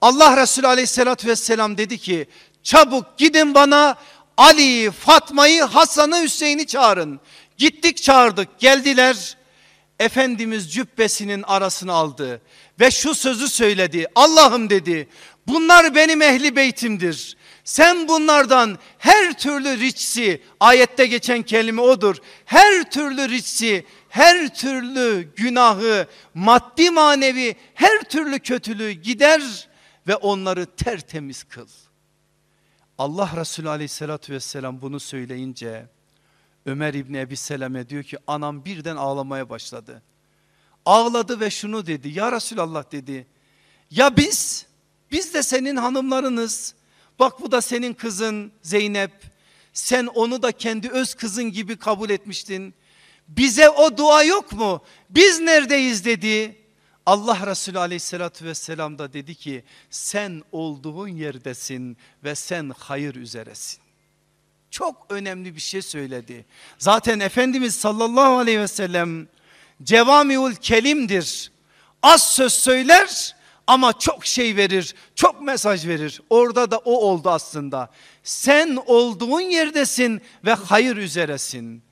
Allah Resulü aleyhissalatü vesselam dedi ki çabuk gidin bana Ali'yi, Fatma'yı, Hasan'ı, Hüseyin'i çağırın. Gittik çağırdık geldiler. Efendimiz cübbesinin arasını aldı ve şu sözü söyledi. Allah'ım dedi bunlar benim ehli beytimdir. Sen bunlardan her türlü riçsi ayette geçen kelime odur. Her türlü riçsi her türlü günahı maddi manevi her türlü kötülüğü gider ve onları tertemiz kıl. Allah Resulü aleyhissalatü vesselam bunu söyleyince Ömer İbni Ebi Seleme diyor ki anam birden ağlamaya başladı. Ağladı ve şunu dedi ya Resulallah dedi ya biz biz de senin hanımlarınız bak bu da senin kızın Zeynep sen onu da kendi öz kızın gibi kabul etmiştin. Bize o dua yok mu? Biz neredeyiz dedi. Allah Resulü aleyhissalatü vesselam da dedi ki sen olduğun yerdesin ve sen hayır üzeresin. Çok önemli bir şey söyledi. Zaten Efendimiz sallallahu aleyhi ve sellem cevamiul kelimdir. Az söz söyler ama çok şey verir, çok mesaj verir. Orada da o oldu aslında. Sen olduğun yerdesin ve hayır üzeresin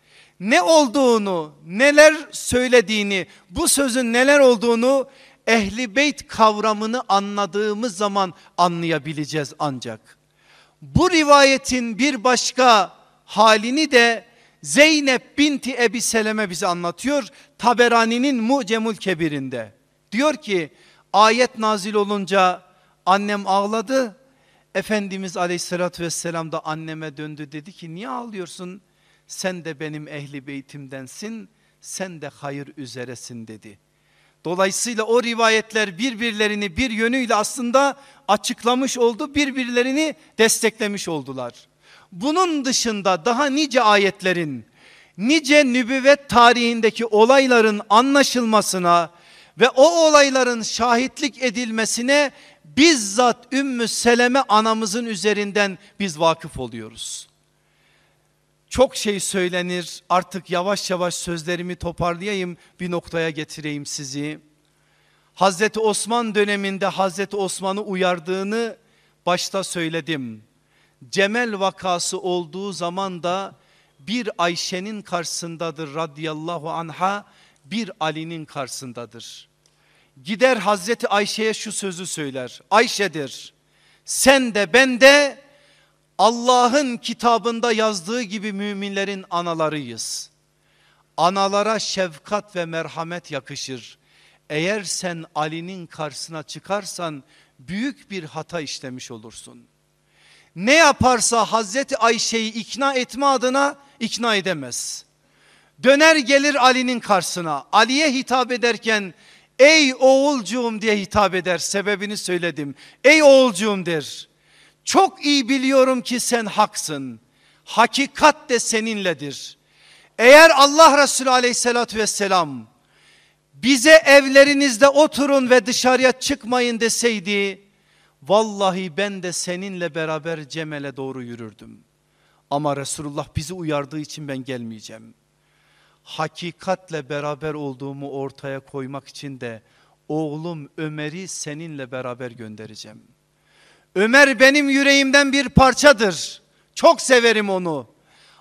ne olduğunu, neler söylediğini, bu sözün neler olduğunu ehli beyt kavramını anladığımız zaman anlayabileceğiz ancak. Bu rivayetin bir başka halini de Zeynep binti Ebi Seleme bize anlatıyor. Taberani'nin Mucemul Kebir'inde. Diyor ki ayet nazil olunca annem ağladı. Efendimiz aleyhissalatü vesselam da anneme döndü dedi ki niye ağlıyorsun? sen de benim ehli beytimdensin sen de hayır üzeresin dedi. Dolayısıyla o rivayetler birbirlerini bir yönüyle aslında açıklamış oldu birbirlerini desteklemiş oldular. Bunun dışında daha nice ayetlerin nice nübüvvet tarihindeki olayların anlaşılmasına ve o olayların şahitlik edilmesine bizzat Ümmü Seleme anamızın üzerinden biz vakıf oluyoruz. Çok şey söylenir artık yavaş yavaş sözlerimi toparlayayım bir noktaya getireyim sizi. Hazreti Osman döneminde Hazreti Osman'ı uyardığını başta söyledim. Cemel vakası olduğu zaman da bir Ayşe'nin karşısındadır radıyallahu anha bir Ali'nin karşısındadır. Gider Hazreti Ayşe'ye şu sözü söyler. Ayşe'dir sen de ben de Allah'ın kitabında yazdığı gibi müminlerin analarıyız. Analara şefkat ve merhamet yakışır. Eğer sen Ali'nin karşısına çıkarsan büyük bir hata işlemiş olursun. Ne yaparsa Hazreti Ayşe'yi ikna etme adına ikna edemez. Döner gelir Ali'nin karşısına. Ali'ye hitap ederken ey oğulcuğum diye hitap eder. Sebebini söyledim. Ey oğulcuğum der. Çok iyi biliyorum ki sen haksın. Hakikat de seninledir. Eğer Allah Resulü aleyhissalatü vesselam bize evlerinizde oturun ve dışarıya çıkmayın deseydi Vallahi ben de seninle beraber Cemel'e doğru yürürdüm. Ama Resulullah bizi uyardığı için ben gelmeyeceğim. Hakikatle beraber olduğumu ortaya koymak için de oğlum Ömer'i seninle beraber göndereceğim. Ömer benim yüreğimden bir parçadır. Çok severim onu.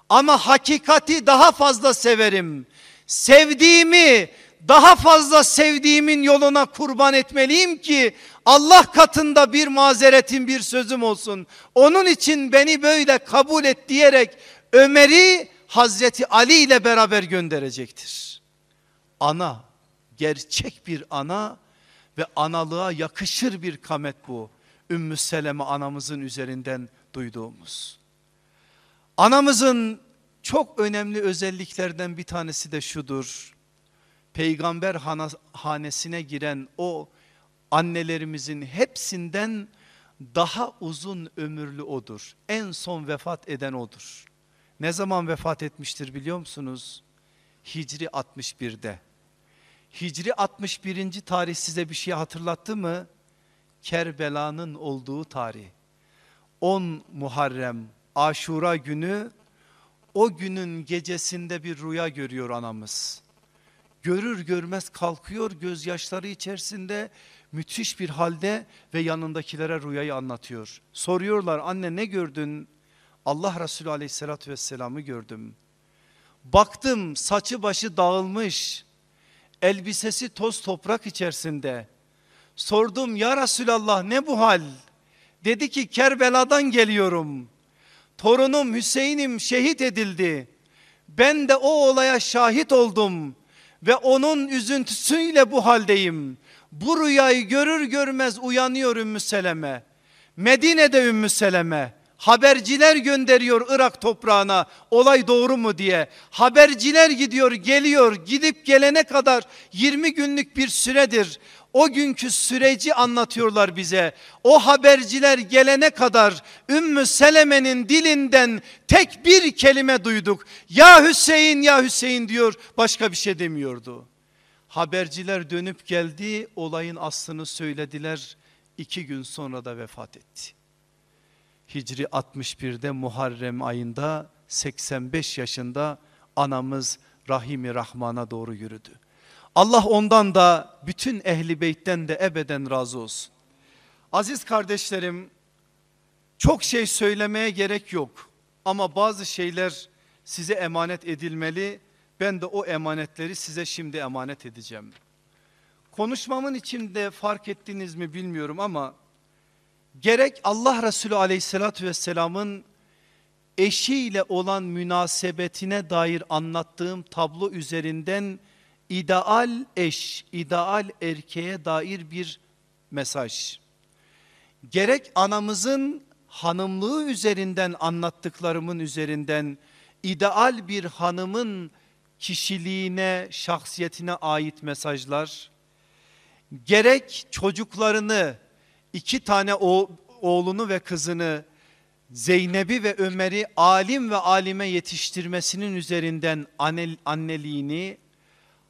Ama hakikati daha fazla severim. Sevdiğimi daha fazla sevdiğimin yoluna kurban etmeliyim ki Allah katında bir mazeretin bir sözüm olsun. Onun için beni böyle kabul et diyerek Ömer'i Hazreti Ali ile beraber gönderecektir. Ana, gerçek bir ana ve analığa yakışır bir kamet bu. Ümmü Seleme anamızın üzerinden duyduğumuz. Anamızın çok önemli özelliklerden bir tanesi de şudur. Peygamber hanesine giren o annelerimizin hepsinden daha uzun ömürlü odur. En son vefat eden odur. Ne zaman vefat etmiştir biliyor musunuz? Hicri 61'de. Hicri 61. tarih size bir şey hatırlattı mı? Kerbela'nın olduğu tarih. 10 Muharrem Aşura günü o günün gecesinde bir rüya görüyor anamız. Görür görmez kalkıyor gözyaşları içerisinde müthiş bir halde ve yanındakilere rüyayı anlatıyor. Soruyorlar anne ne gördün? Allah Resulü aleyhissalatü vesselam'ı gördüm. Baktım saçı başı dağılmış, elbisesi toz toprak içerisinde. Sordum ya Resulallah ne bu hal? Dedi ki Kerbela'dan geliyorum. Torunum Hüseyin'im şehit edildi. Ben de o olaya şahit oldum ve onun üzüntüsüyle bu haldeyim. Bu rüyayı görür görmez uyanıyor Ümmü Seleme. Medine'de Ümmü Seleme haberciler gönderiyor Irak toprağına olay doğru mu diye. Haberciler gidiyor geliyor gidip gelene kadar 20 günlük bir süredir. O günkü süreci anlatıyorlar bize. O haberciler gelene kadar Ümmü Seleme'nin dilinden tek bir kelime duyduk. Ya Hüseyin ya Hüseyin diyor başka bir şey demiyordu. Haberciler dönüp geldi olayın aslını söylediler. İki gün sonra da vefat etti. Hicri 61'de Muharrem ayında 85 yaşında anamız Rahimi Rahman'a doğru yürüdü. Allah ondan da bütün ehli beytten de ebeden razı olsun. Aziz kardeşlerim çok şey söylemeye gerek yok ama bazı şeyler size emanet edilmeli. Ben de o emanetleri size şimdi emanet edeceğim. Konuşmamın içinde fark ettiniz mi bilmiyorum ama gerek Allah Resulü aleyhissalatü vesselamın eşiyle olan münasebetine dair anlattığım tablo üzerinden ideal eş, ideal erkeğe dair bir mesaj. Gerek anamızın hanımlığı üzerinden anlattıklarımın üzerinden ideal bir hanımın kişiliğine, şahsiyetine ait mesajlar, gerek çocuklarını iki tane oğlunu ve kızını Zeynep'i ve Ömer'i alim ve alime yetiştirmesinin üzerinden anneliğini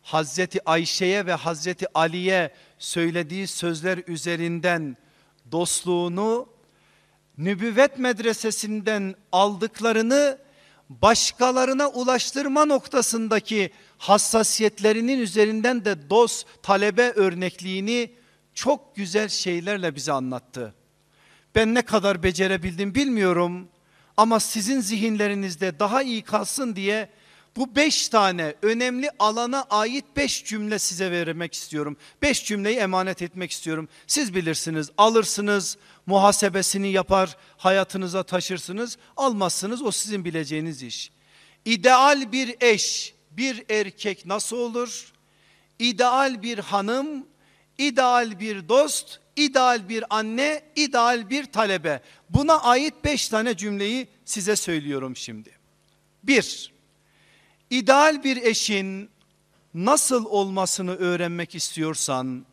Hazreti Ayşe'ye ve Hazreti Ali'ye söylediği sözler üzerinden dostluğunu nübüvvet medresesinden aldıklarını başkalarına ulaştırma noktasındaki hassasiyetlerinin üzerinden de dost talebe örnekliğini çok güzel şeylerle bize anlattı. Ben ne kadar becerebildim bilmiyorum ama sizin zihinlerinizde daha iyi kalsın diye bu beş tane önemli alana ait beş cümle size vermek istiyorum. Beş cümleyi emanet etmek istiyorum. Siz bilirsiniz alırsınız muhasebesini yapar hayatınıza taşırsınız almazsınız o sizin bileceğiniz iş. İdeal bir eş bir erkek nasıl olur? İdeal bir hanım, ideal bir dost, ideal bir anne, ideal bir talebe. Buna ait beş tane cümleyi size söylüyorum şimdi. Bir, ideal bir eşin nasıl olmasını öğrenmek istiyorsan,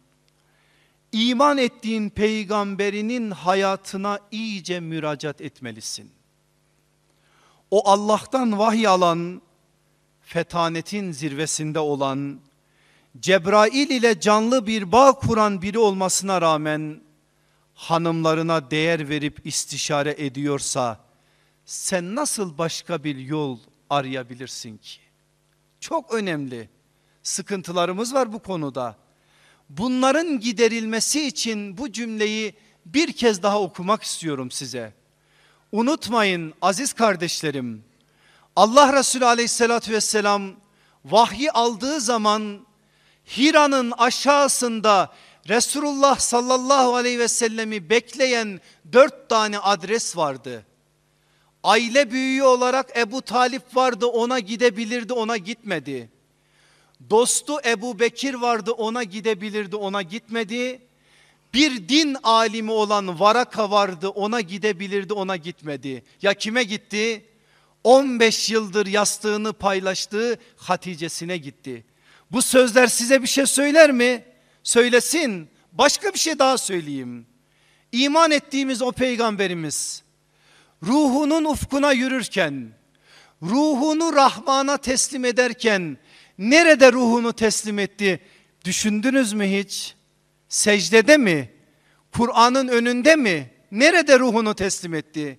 iman ettiğin peygamberinin hayatına iyice müracaat etmelisin. O Allah'tan vahiy alan, fetanetin zirvesinde olan, Cebrail ile canlı bir bağ kuran biri olmasına rağmen hanımlarına değer verip istişare ediyorsa sen nasıl başka bir yol arayabilirsin ki? Çok önemli sıkıntılarımız var bu konuda. Bunların giderilmesi için bu cümleyi bir kez daha okumak istiyorum size. Unutmayın aziz kardeşlerim Allah Resulü aleyhissalatü vesselam vahyi aldığı zaman Hira'nın aşağısında Resulullah sallallahu aleyhi ve sellemi bekleyen dört tane adres vardı. Aile büyüğü olarak Ebu Talip vardı ona gidebilirdi ona gitmedi. Dostu Ebu Bekir vardı ona gidebilirdi ona gitmedi. Bir din alimi olan Varaka vardı ona gidebilirdi ona gitmedi. Ya kime gitti? 15 yıldır yastığını paylaştığı Hatice'sine gitti. Bu sözler size bir şey söyler mi? Söylesin. Başka bir şey daha söyleyeyim. İman ettiğimiz o peygamberimiz ruhunun ufkuna yürürken, ruhunu Rahman'a teslim ederken nerede ruhunu teslim etti? Düşündünüz mü hiç? Secdede mi? Kur'an'ın önünde mi? Nerede ruhunu teslim etti?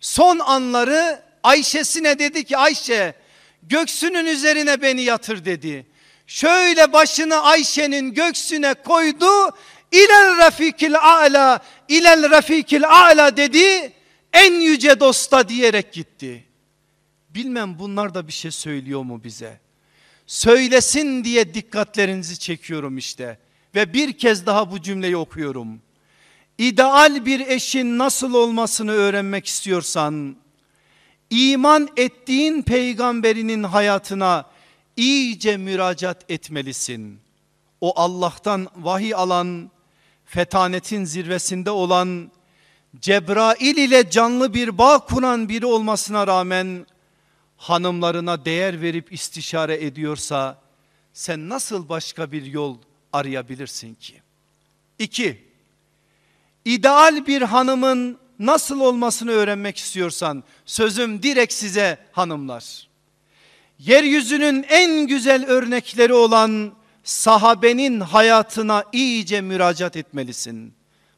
Son anları Ayşe'sine dedi ki Ayşe göksünün üzerine beni yatır dedi. Şöyle başını Ayşe'nin göksüne koydu. İlel rafikil a'la, ilel rafikil a'la dedi. En yüce dosta diyerek gitti. Bilmem bunlar da bir şey söylüyor mu bize? Söylesin diye dikkatlerinizi çekiyorum işte. Ve bir kez daha bu cümleyi okuyorum. İdeal bir eşin nasıl olmasını öğrenmek istiyorsan iman ettiğin peygamberinin hayatına iyice müracaat etmelisin. O Allah'tan vahiy alan, fetanetin zirvesinde olan, Cebrail ile canlı bir bağ kuran biri olmasına rağmen hanımlarına değer verip istişare ediyorsa sen nasıl başka bir yol arayabilirsin ki? İki, ideal bir hanımın nasıl olmasını öğrenmek istiyorsan sözüm direkt size hanımlar. Yeryüzünün en güzel örnekleri olan sahabenin hayatına iyice müracaat etmelisin.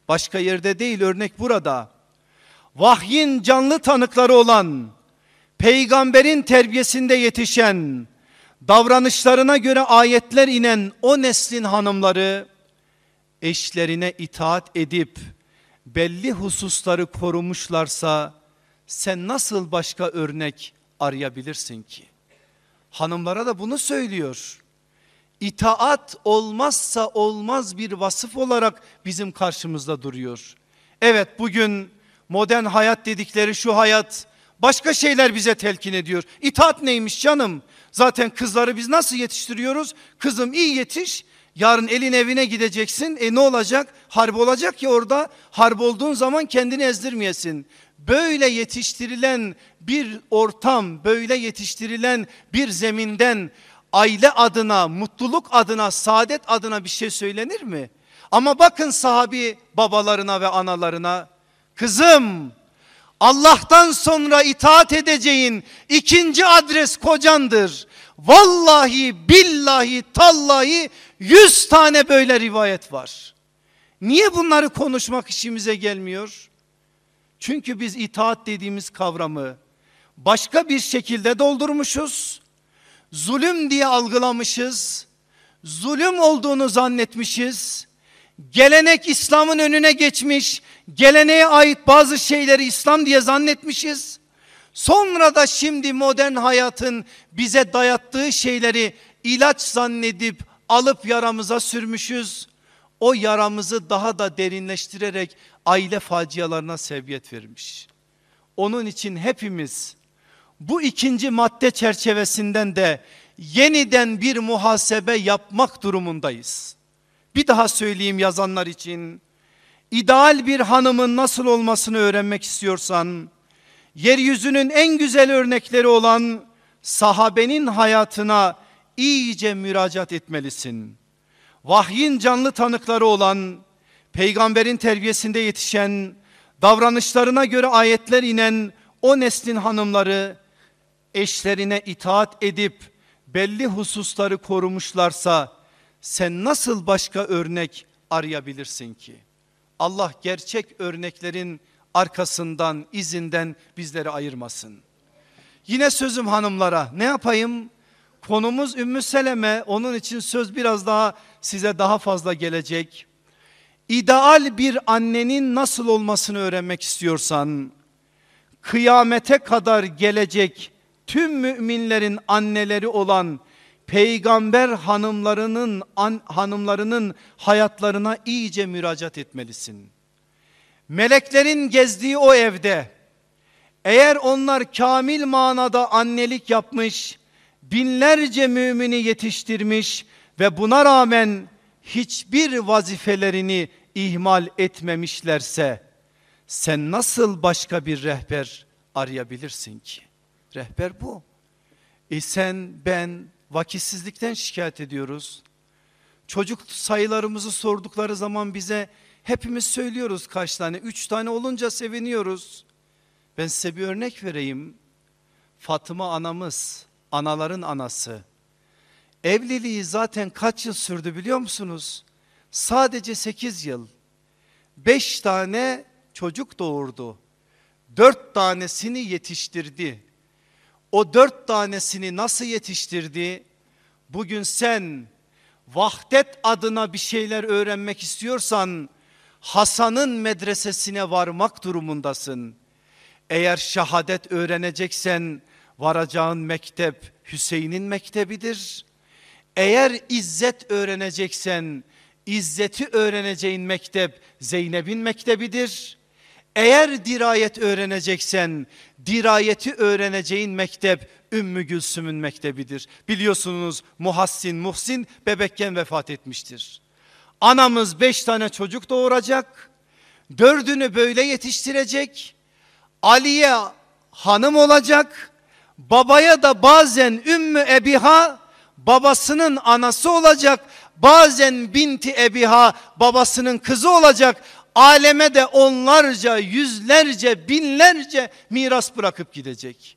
Başka yerde değil örnek burada. Vahyin canlı tanıkları olan, peygamberin terbiyesinde yetişen, davranışlarına göre ayetler inen o neslin hanımları eşlerine itaat edip belli hususları korumuşlarsa sen nasıl başka örnek arayabilirsin ki? Hanımlara da bunu söylüyor. İtaat olmazsa olmaz bir vasıf olarak bizim karşımızda duruyor. Evet bugün modern hayat dedikleri şu hayat başka şeyler bize telkin ediyor. İtaat neymiş canım? Zaten kızları biz nasıl yetiştiriyoruz? Kızım iyi yetiş Yarın elin evine gideceksin. E ne olacak? Harp olacak ya orada. Harp olduğun zaman kendini ezdirmeyesin. Böyle yetiştirilen bir ortam, böyle yetiştirilen bir zeminden aile adına, mutluluk adına, saadet adına bir şey söylenir mi? Ama bakın sahabi babalarına ve analarına. Kızım Allah'tan sonra itaat edeceğin ikinci adres kocandır. Vallahi billahi tallahi yüz tane böyle rivayet var. Niye bunları konuşmak işimize gelmiyor? Çünkü biz itaat dediğimiz kavramı başka bir şekilde doldurmuşuz. Zulüm diye algılamışız. Zulüm olduğunu zannetmişiz. Gelenek İslam'ın önüne geçmiş. Geleneğe ait bazı şeyleri İslam diye zannetmişiz. Sonra da şimdi modern hayatın bize dayattığı şeyleri ilaç zannedip alıp yaramıza sürmüşüz. O yaramızı daha da derinleştirerek aile facialarına sebebiyet vermiş. Onun için hepimiz bu ikinci madde çerçevesinden de yeniden bir muhasebe yapmak durumundayız. Bir daha söyleyeyim yazanlar için. İdeal bir hanımın nasıl olmasını öğrenmek istiyorsan yeryüzünün en güzel örnekleri olan sahabenin hayatına iyice müracaat etmelisin. Vahyin canlı tanıkları olan, peygamberin terbiyesinde yetişen, davranışlarına göre ayetler inen o neslin hanımları eşlerine itaat edip belli hususları korumuşlarsa sen nasıl başka örnek arayabilirsin ki? Allah gerçek örneklerin arkasından, izinden bizleri ayırmasın. Yine sözüm hanımlara ne yapayım? Konumuz Ümmü Seleme onun için söz biraz daha size daha fazla gelecek. İdeal bir annenin nasıl olmasını öğrenmek istiyorsan kıyamete kadar gelecek tüm müminlerin anneleri olan peygamber hanımlarının an, hanımlarının hayatlarına iyice müracaat etmelisin. Meleklerin gezdiği o evde eğer onlar kamil manada annelik yapmış, binlerce mümini yetiştirmiş ve buna rağmen hiçbir vazifelerini ihmal etmemişlerse sen nasıl başka bir rehber arayabilirsin ki? Rehber bu. E sen ben vakitsizlikten şikayet ediyoruz. Çocuk sayılarımızı sordukları zaman bize hepimiz söylüyoruz kaç tane. Üç tane olunca seviniyoruz. Ben size bir örnek vereyim. Fatıma anamız, anaların anası. Evliliği zaten kaç yıl sürdü biliyor musunuz? Sadece sekiz yıl. Beş tane çocuk doğurdu. Dört tanesini yetiştirdi. O dört tanesini nasıl yetiştirdi? Bugün sen vahdet adına bir şeyler öğrenmek istiyorsan Hasan'ın medresesine varmak durumundasın. Eğer şehadet öğreneceksen varacağın mektep Hüseyin'in mektebidir. Eğer izzet öğreneceksen izzeti öğreneceğin mektep Zeynep'in mektebidir. Eğer dirayet öğreneceksen dirayeti öğreneceğin mektep Ümmü Gülsüm'ün mektebidir. Biliyorsunuz Muhassin Muhsin bebekken vefat etmiştir. Anamız beş tane çocuk doğuracak. Dördünü böyle yetiştirecek. Aliye hanım olacak. Babaya da bazen Ümmü Ebiha babasının anası olacak. Bazen Binti Ebiha babasının kızı olacak aleme de onlarca, yüzlerce, binlerce miras bırakıp gidecek.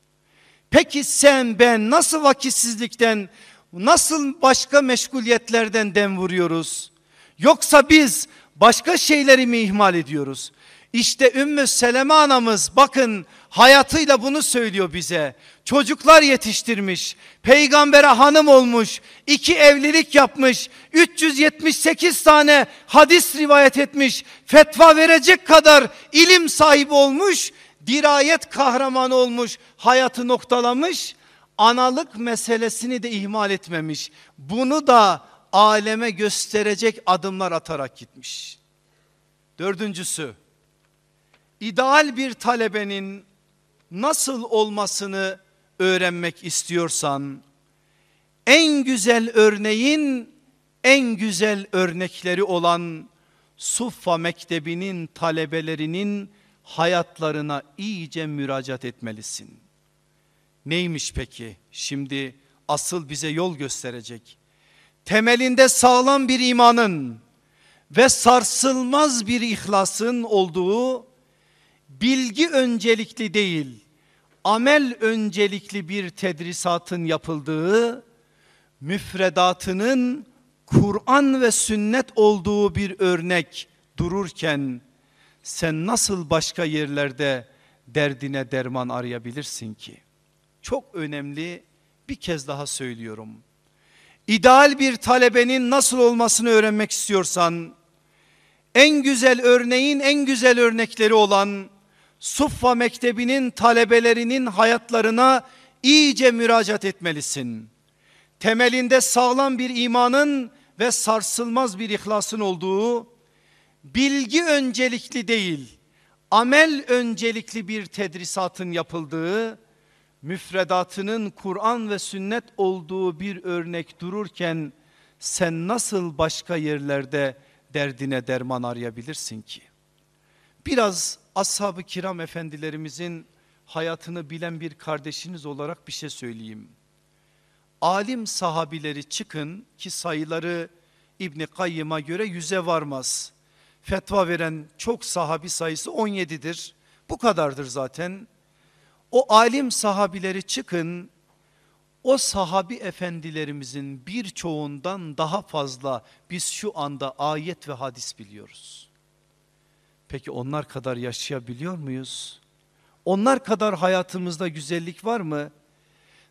Peki sen ben nasıl vakitsizlikten, nasıl başka meşguliyetlerden dem vuruyoruz? Yoksa biz başka şeyleri mi ihmal ediyoruz? İşte Ümmü Seleme anamız bakın hayatıyla bunu söylüyor bize. Çocuklar yetiştirmiş, peygambere hanım olmuş, iki evlilik yapmış, 378 tane hadis rivayet etmiş, fetva verecek kadar ilim sahibi olmuş, dirayet kahramanı olmuş, hayatı noktalamış, analık meselesini de ihmal etmemiş. Bunu da aleme gösterecek adımlar atarak gitmiş. Dördüncüsü, ideal bir talebenin nasıl olmasını öğrenmek istiyorsan en güzel örneğin en güzel örnekleri olan Suffa Mektebi'nin talebelerinin hayatlarına iyice müracaat etmelisin. Neymiş peki? Şimdi asıl bize yol gösterecek. Temelinde sağlam bir imanın ve sarsılmaz bir ihlasın olduğu bilgi öncelikli değil amel öncelikli bir tedrisatın yapıldığı, müfredatının Kur'an ve sünnet olduğu bir örnek dururken sen nasıl başka yerlerde derdine derman arayabilirsin ki? Çok önemli bir kez daha söylüyorum. İdeal bir talebenin nasıl olmasını öğrenmek istiyorsan en güzel örneğin en güzel örnekleri olan Suffa Mektebi'nin talebelerinin hayatlarına iyice müracaat etmelisin. Temelinde sağlam bir imanın ve sarsılmaz bir ihlasın olduğu, bilgi öncelikli değil, amel öncelikli bir tedrisatın yapıldığı, müfredatının Kur'an ve sünnet olduğu bir örnek dururken sen nasıl başka yerlerde derdine derman arayabilirsin ki? Biraz ashab-ı kiram efendilerimizin hayatını bilen bir kardeşiniz olarak bir şey söyleyeyim. Alim sahabileri çıkın ki sayıları İbni Kayyım'a göre yüze varmaz. Fetva veren çok sahabi sayısı 17'dir. Bu kadardır zaten. O alim sahabileri çıkın o sahabi efendilerimizin birçoğundan daha fazla biz şu anda ayet ve hadis biliyoruz. Peki onlar kadar yaşayabiliyor muyuz? Onlar kadar hayatımızda güzellik var mı?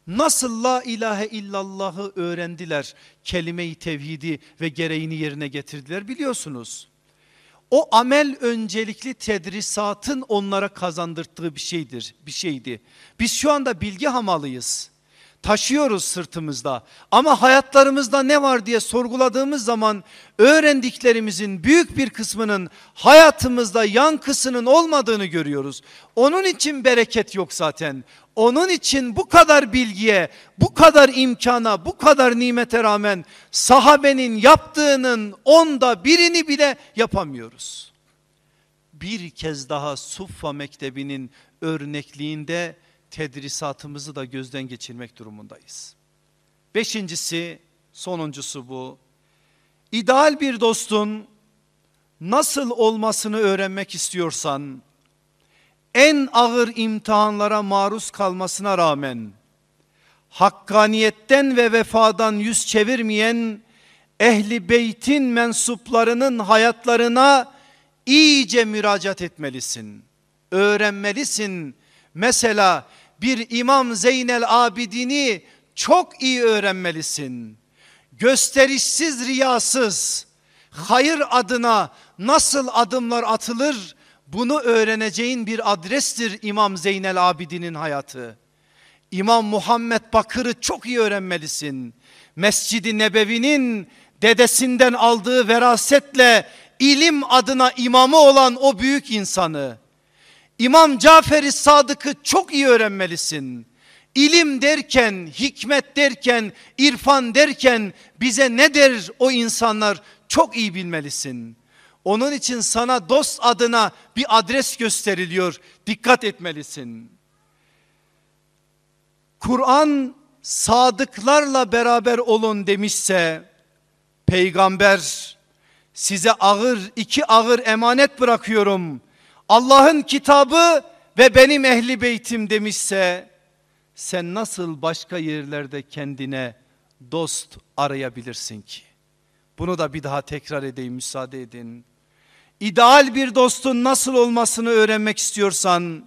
Nasıl la ilahe illallahı öğrendiler, kelime-i tevhidi ve gereğini yerine getirdiler biliyorsunuz. O amel öncelikli tedrisatın onlara kazandırdığı bir şeydir, bir şeydi. Biz şu anda bilgi hamalıyız taşıyoruz sırtımızda. Ama hayatlarımızda ne var diye sorguladığımız zaman öğrendiklerimizin büyük bir kısmının hayatımızda yankısının olmadığını görüyoruz. Onun için bereket yok zaten. Onun için bu kadar bilgiye, bu kadar imkana, bu kadar nimete rağmen sahabenin yaptığının onda birini bile yapamıyoruz. Bir kez daha Suffa Mektebi'nin örnekliğinde tedrisatımızı da gözden geçirmek durumundayız. Beşincisi, sonuncusu bu. İdeal bir dostun nasıl olmasını öğrenmek istiyorsan, en ağır imtihanlara maruz kalmasına rağmen, hakkaniyetten ve vefadan yüz çevirmeyen ehli beytin mensuplarının hayatlarına iyice müracaat etmelisin. Öğrenmelisin. Mesela bir İmam Zeynel Abidin'i çok iyi öğrenmelisin. Gösterişsiz, riyasız, hayır adına nasıl adımlar atılır bunu öğreneceğin bir adrestir İmam Zeynel Abidin'in hayatı. İmam Muhammed Bakır'ı çok iyi öğrenmelisin. Mescid-i Nebevi'nin dedesinden aldığı verasetle ilim adına imamı olan o büyük insanı İmam Cafer-i Sadık'ı çok iyi öğrenmelisin. İlim derken, hikmet derken, irfan derken bize ne der o insanlar çok iyi bilmelisin. Onun için sana dost adına bir adres gösteriliyor. Dikkat etmelisin. Kur'an sadıklarla beraber olun demişse peygamber size ağır iki ağır emanet bırakıyorum. Allah'ın kitabı ve benim ehli beytim demişse sen nasıl başka yerlerde kendine dost arayabilirsin ki? Bunu da bir daha tekrar edeyim müsaade edin. İdeal bir dostun nasıl olmasını öğrenmek istiyorsan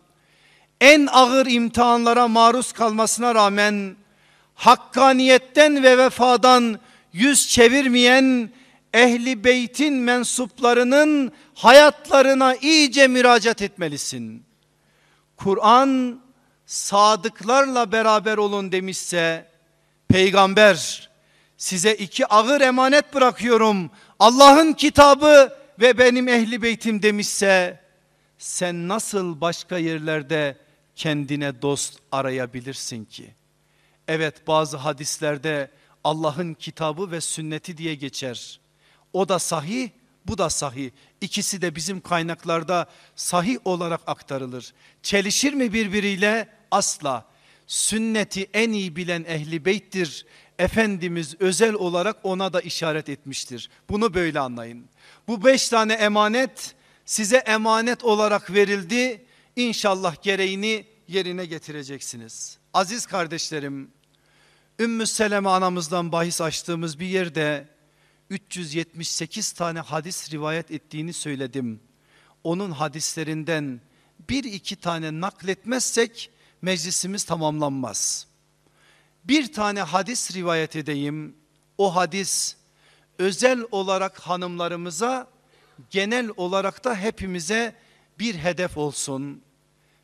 en ağır imtihanlara maruz kalmasına rağmen hakkaniyetten ve vefadan yüz çevirmeyen ehli beytin mensuplarının hayatlarına iyice müracaat etmelisin. Kur'an sadıklarla beraber olun demişse peygamber size iki ağır emanet bırakıyorum. Allah'ın kitabı ve benim ehli beytim demişse sen nasıl başka yerlerde kendine dost arayabilirsin ki? Evet bazı hadislerde Allah'ın kitabı ve sünneti diye geçer. O da sahih, bu da sahih. İkisi de bizim kaynaklarda sahih olarak aktarılır. Çelişir mi birbiriyle? Asla. Sünneti en iyi bilen ehli beyttir. Efendimiz özel olarak ona da işaret etmiştir. Bunu böyle anlayın. Bu beş tane emanet size emanet olarak verildi. İnşallah gereğini yerine getireceksiniz. Aziz kardeşlerim, Ümmü Seleme anamızdan bahis açtığımız bir yerde 378 tane hadis rivayet ettiğini söyledim. Onun hadislerinden bir iki tane nakletmezsek meclisimiz tamamlanmaz. Bir tane hadis rivayet edeyim. O hadis özel olarak hanımlarımıza genel olarak da hepimize bir hedef olsun.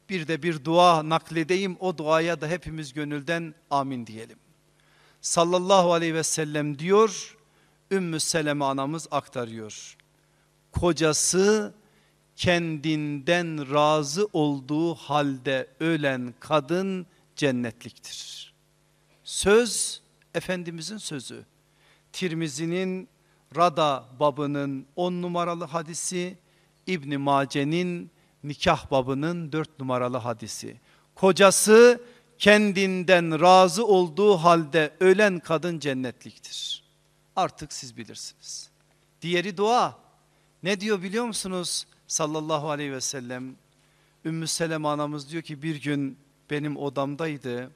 Bir de bir dua nakledeyim o duaya da hepimiz gönülden amin diyelim. Sallallahu aleyhi ve sellem diyor Ümmü Seleme anamız aktarıyor. Kocası kendinden razı olduğu halde ölen kadın cennetliktir. Söz Efendimizin sözü. Tirmizi'nin Rada babının 10 numaralı hadisi, İbn Mace'nin nikah babının 4 numaralı hadisi. Kocası kendinden razı olduğu halde ölen kadın cennetliktir. Artık siz bilirsiniz. Diğeri dua. Ne diyor biliyor musunuz? Sallallahu aleyhi ve sellem. Ümmü Seleme anamız diyor ki bir gün benim odamdaydı.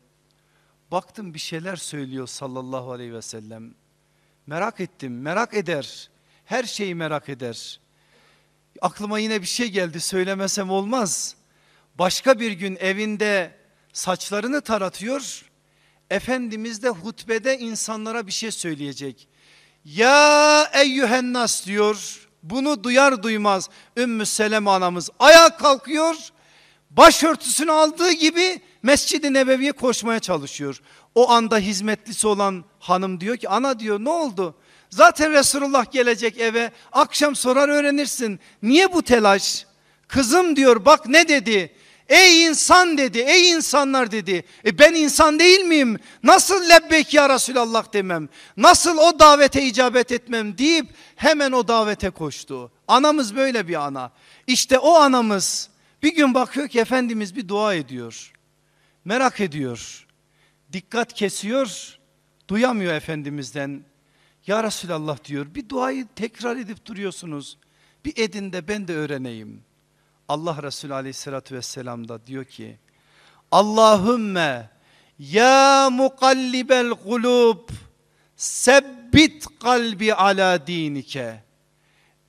Baktım bir şeyler söylüyor sallallahu aleyhi ve sellem. Merak ettim, merak eder. Her şeyi merak eder. Aklıma yine bir şey geldi söylemesem olmaz. Başka bir gün evinde saçlarını taratıyor. Efendimiz de hutbede insanlara bir şey söyleyecek. Ya eyyühennas diyor. Bunu duyar duymaz Ümmü Seleme anamız ayağa kalkıyor. Başörtüsünü aldığı gibi Mescid-i Nebevi'ye koşmaya çalışıyor. O anda hizmetlisi olan hanım diyor ki ana diyor ne oldu? Zaten Resulullah gelecek eve akşam sorar öğrenirsin. Niye bu telaş? Kızım diyor bak ne dedi? Ey insan dedi ey insanlar dedi. E ben insan değil miyim? Nasıl lebbek ya Resulallah demem? Nasıl o davete icabet etmem deyip hemen o davete koştu. Anamız böyle bir ana. İşte o anamız bir gün bakıyor ki Efendimiz bir dua ediyor. Merak ediyor. Dikkat kesiyor. Duyamıyor Efendimiz'den. Ya Resulallah diyor bir duayı tekrar edip duruyorsunuz. Bir edin de ben de öğreneyim. Allah Resulü aleyhissalatü vesselam da diyor ki Allahümme ya mukallibel kulub sebbit kalbi ala dinike.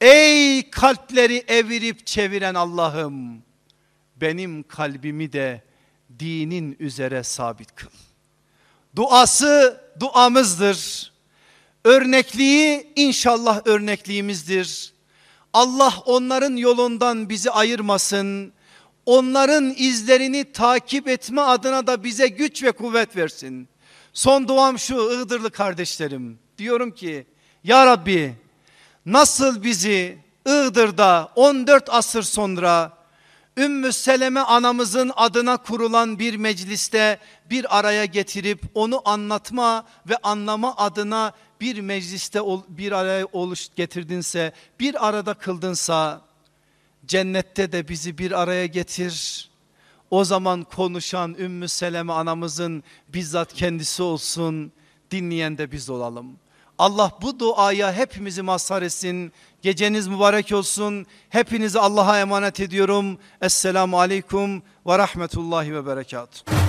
Ey kalpleri evirip çeviren Allah'ım benim kalbimi de dinin üzere sabit kıl. Duası duamızdır. Örnekliği inşallah örnekliğimizdir. Allah onların yolundan bizi ayırmasın. Onların izlerini takip etme adına da bize güç ve kuvvet versin. Son duam şu Iğdırlı kardeşlerim. Diyorum ki ya Rabbi nasıl bizi Iğdır'da 14 asır sonra Ümmü Seleme anamızın adına kurulan bir mecliste bir araya getirip onu anlatma ve anlama adına bir mecliste bir araya oluş getirdinse bir arada kıldınsa cennette de bizi bir araya getir. O zaman konuşan Ümmü Seleme anamızın bizzat kendisi olsun dinleyen de biz olalım. Allah bu duaya hepimizi mazhar etsin. Geceniz mübarek olsun. Hepinizi Allah'a emanet ediyorum. Esselamu Aleyküm ve Rahmetullahi ve Berekatuhu.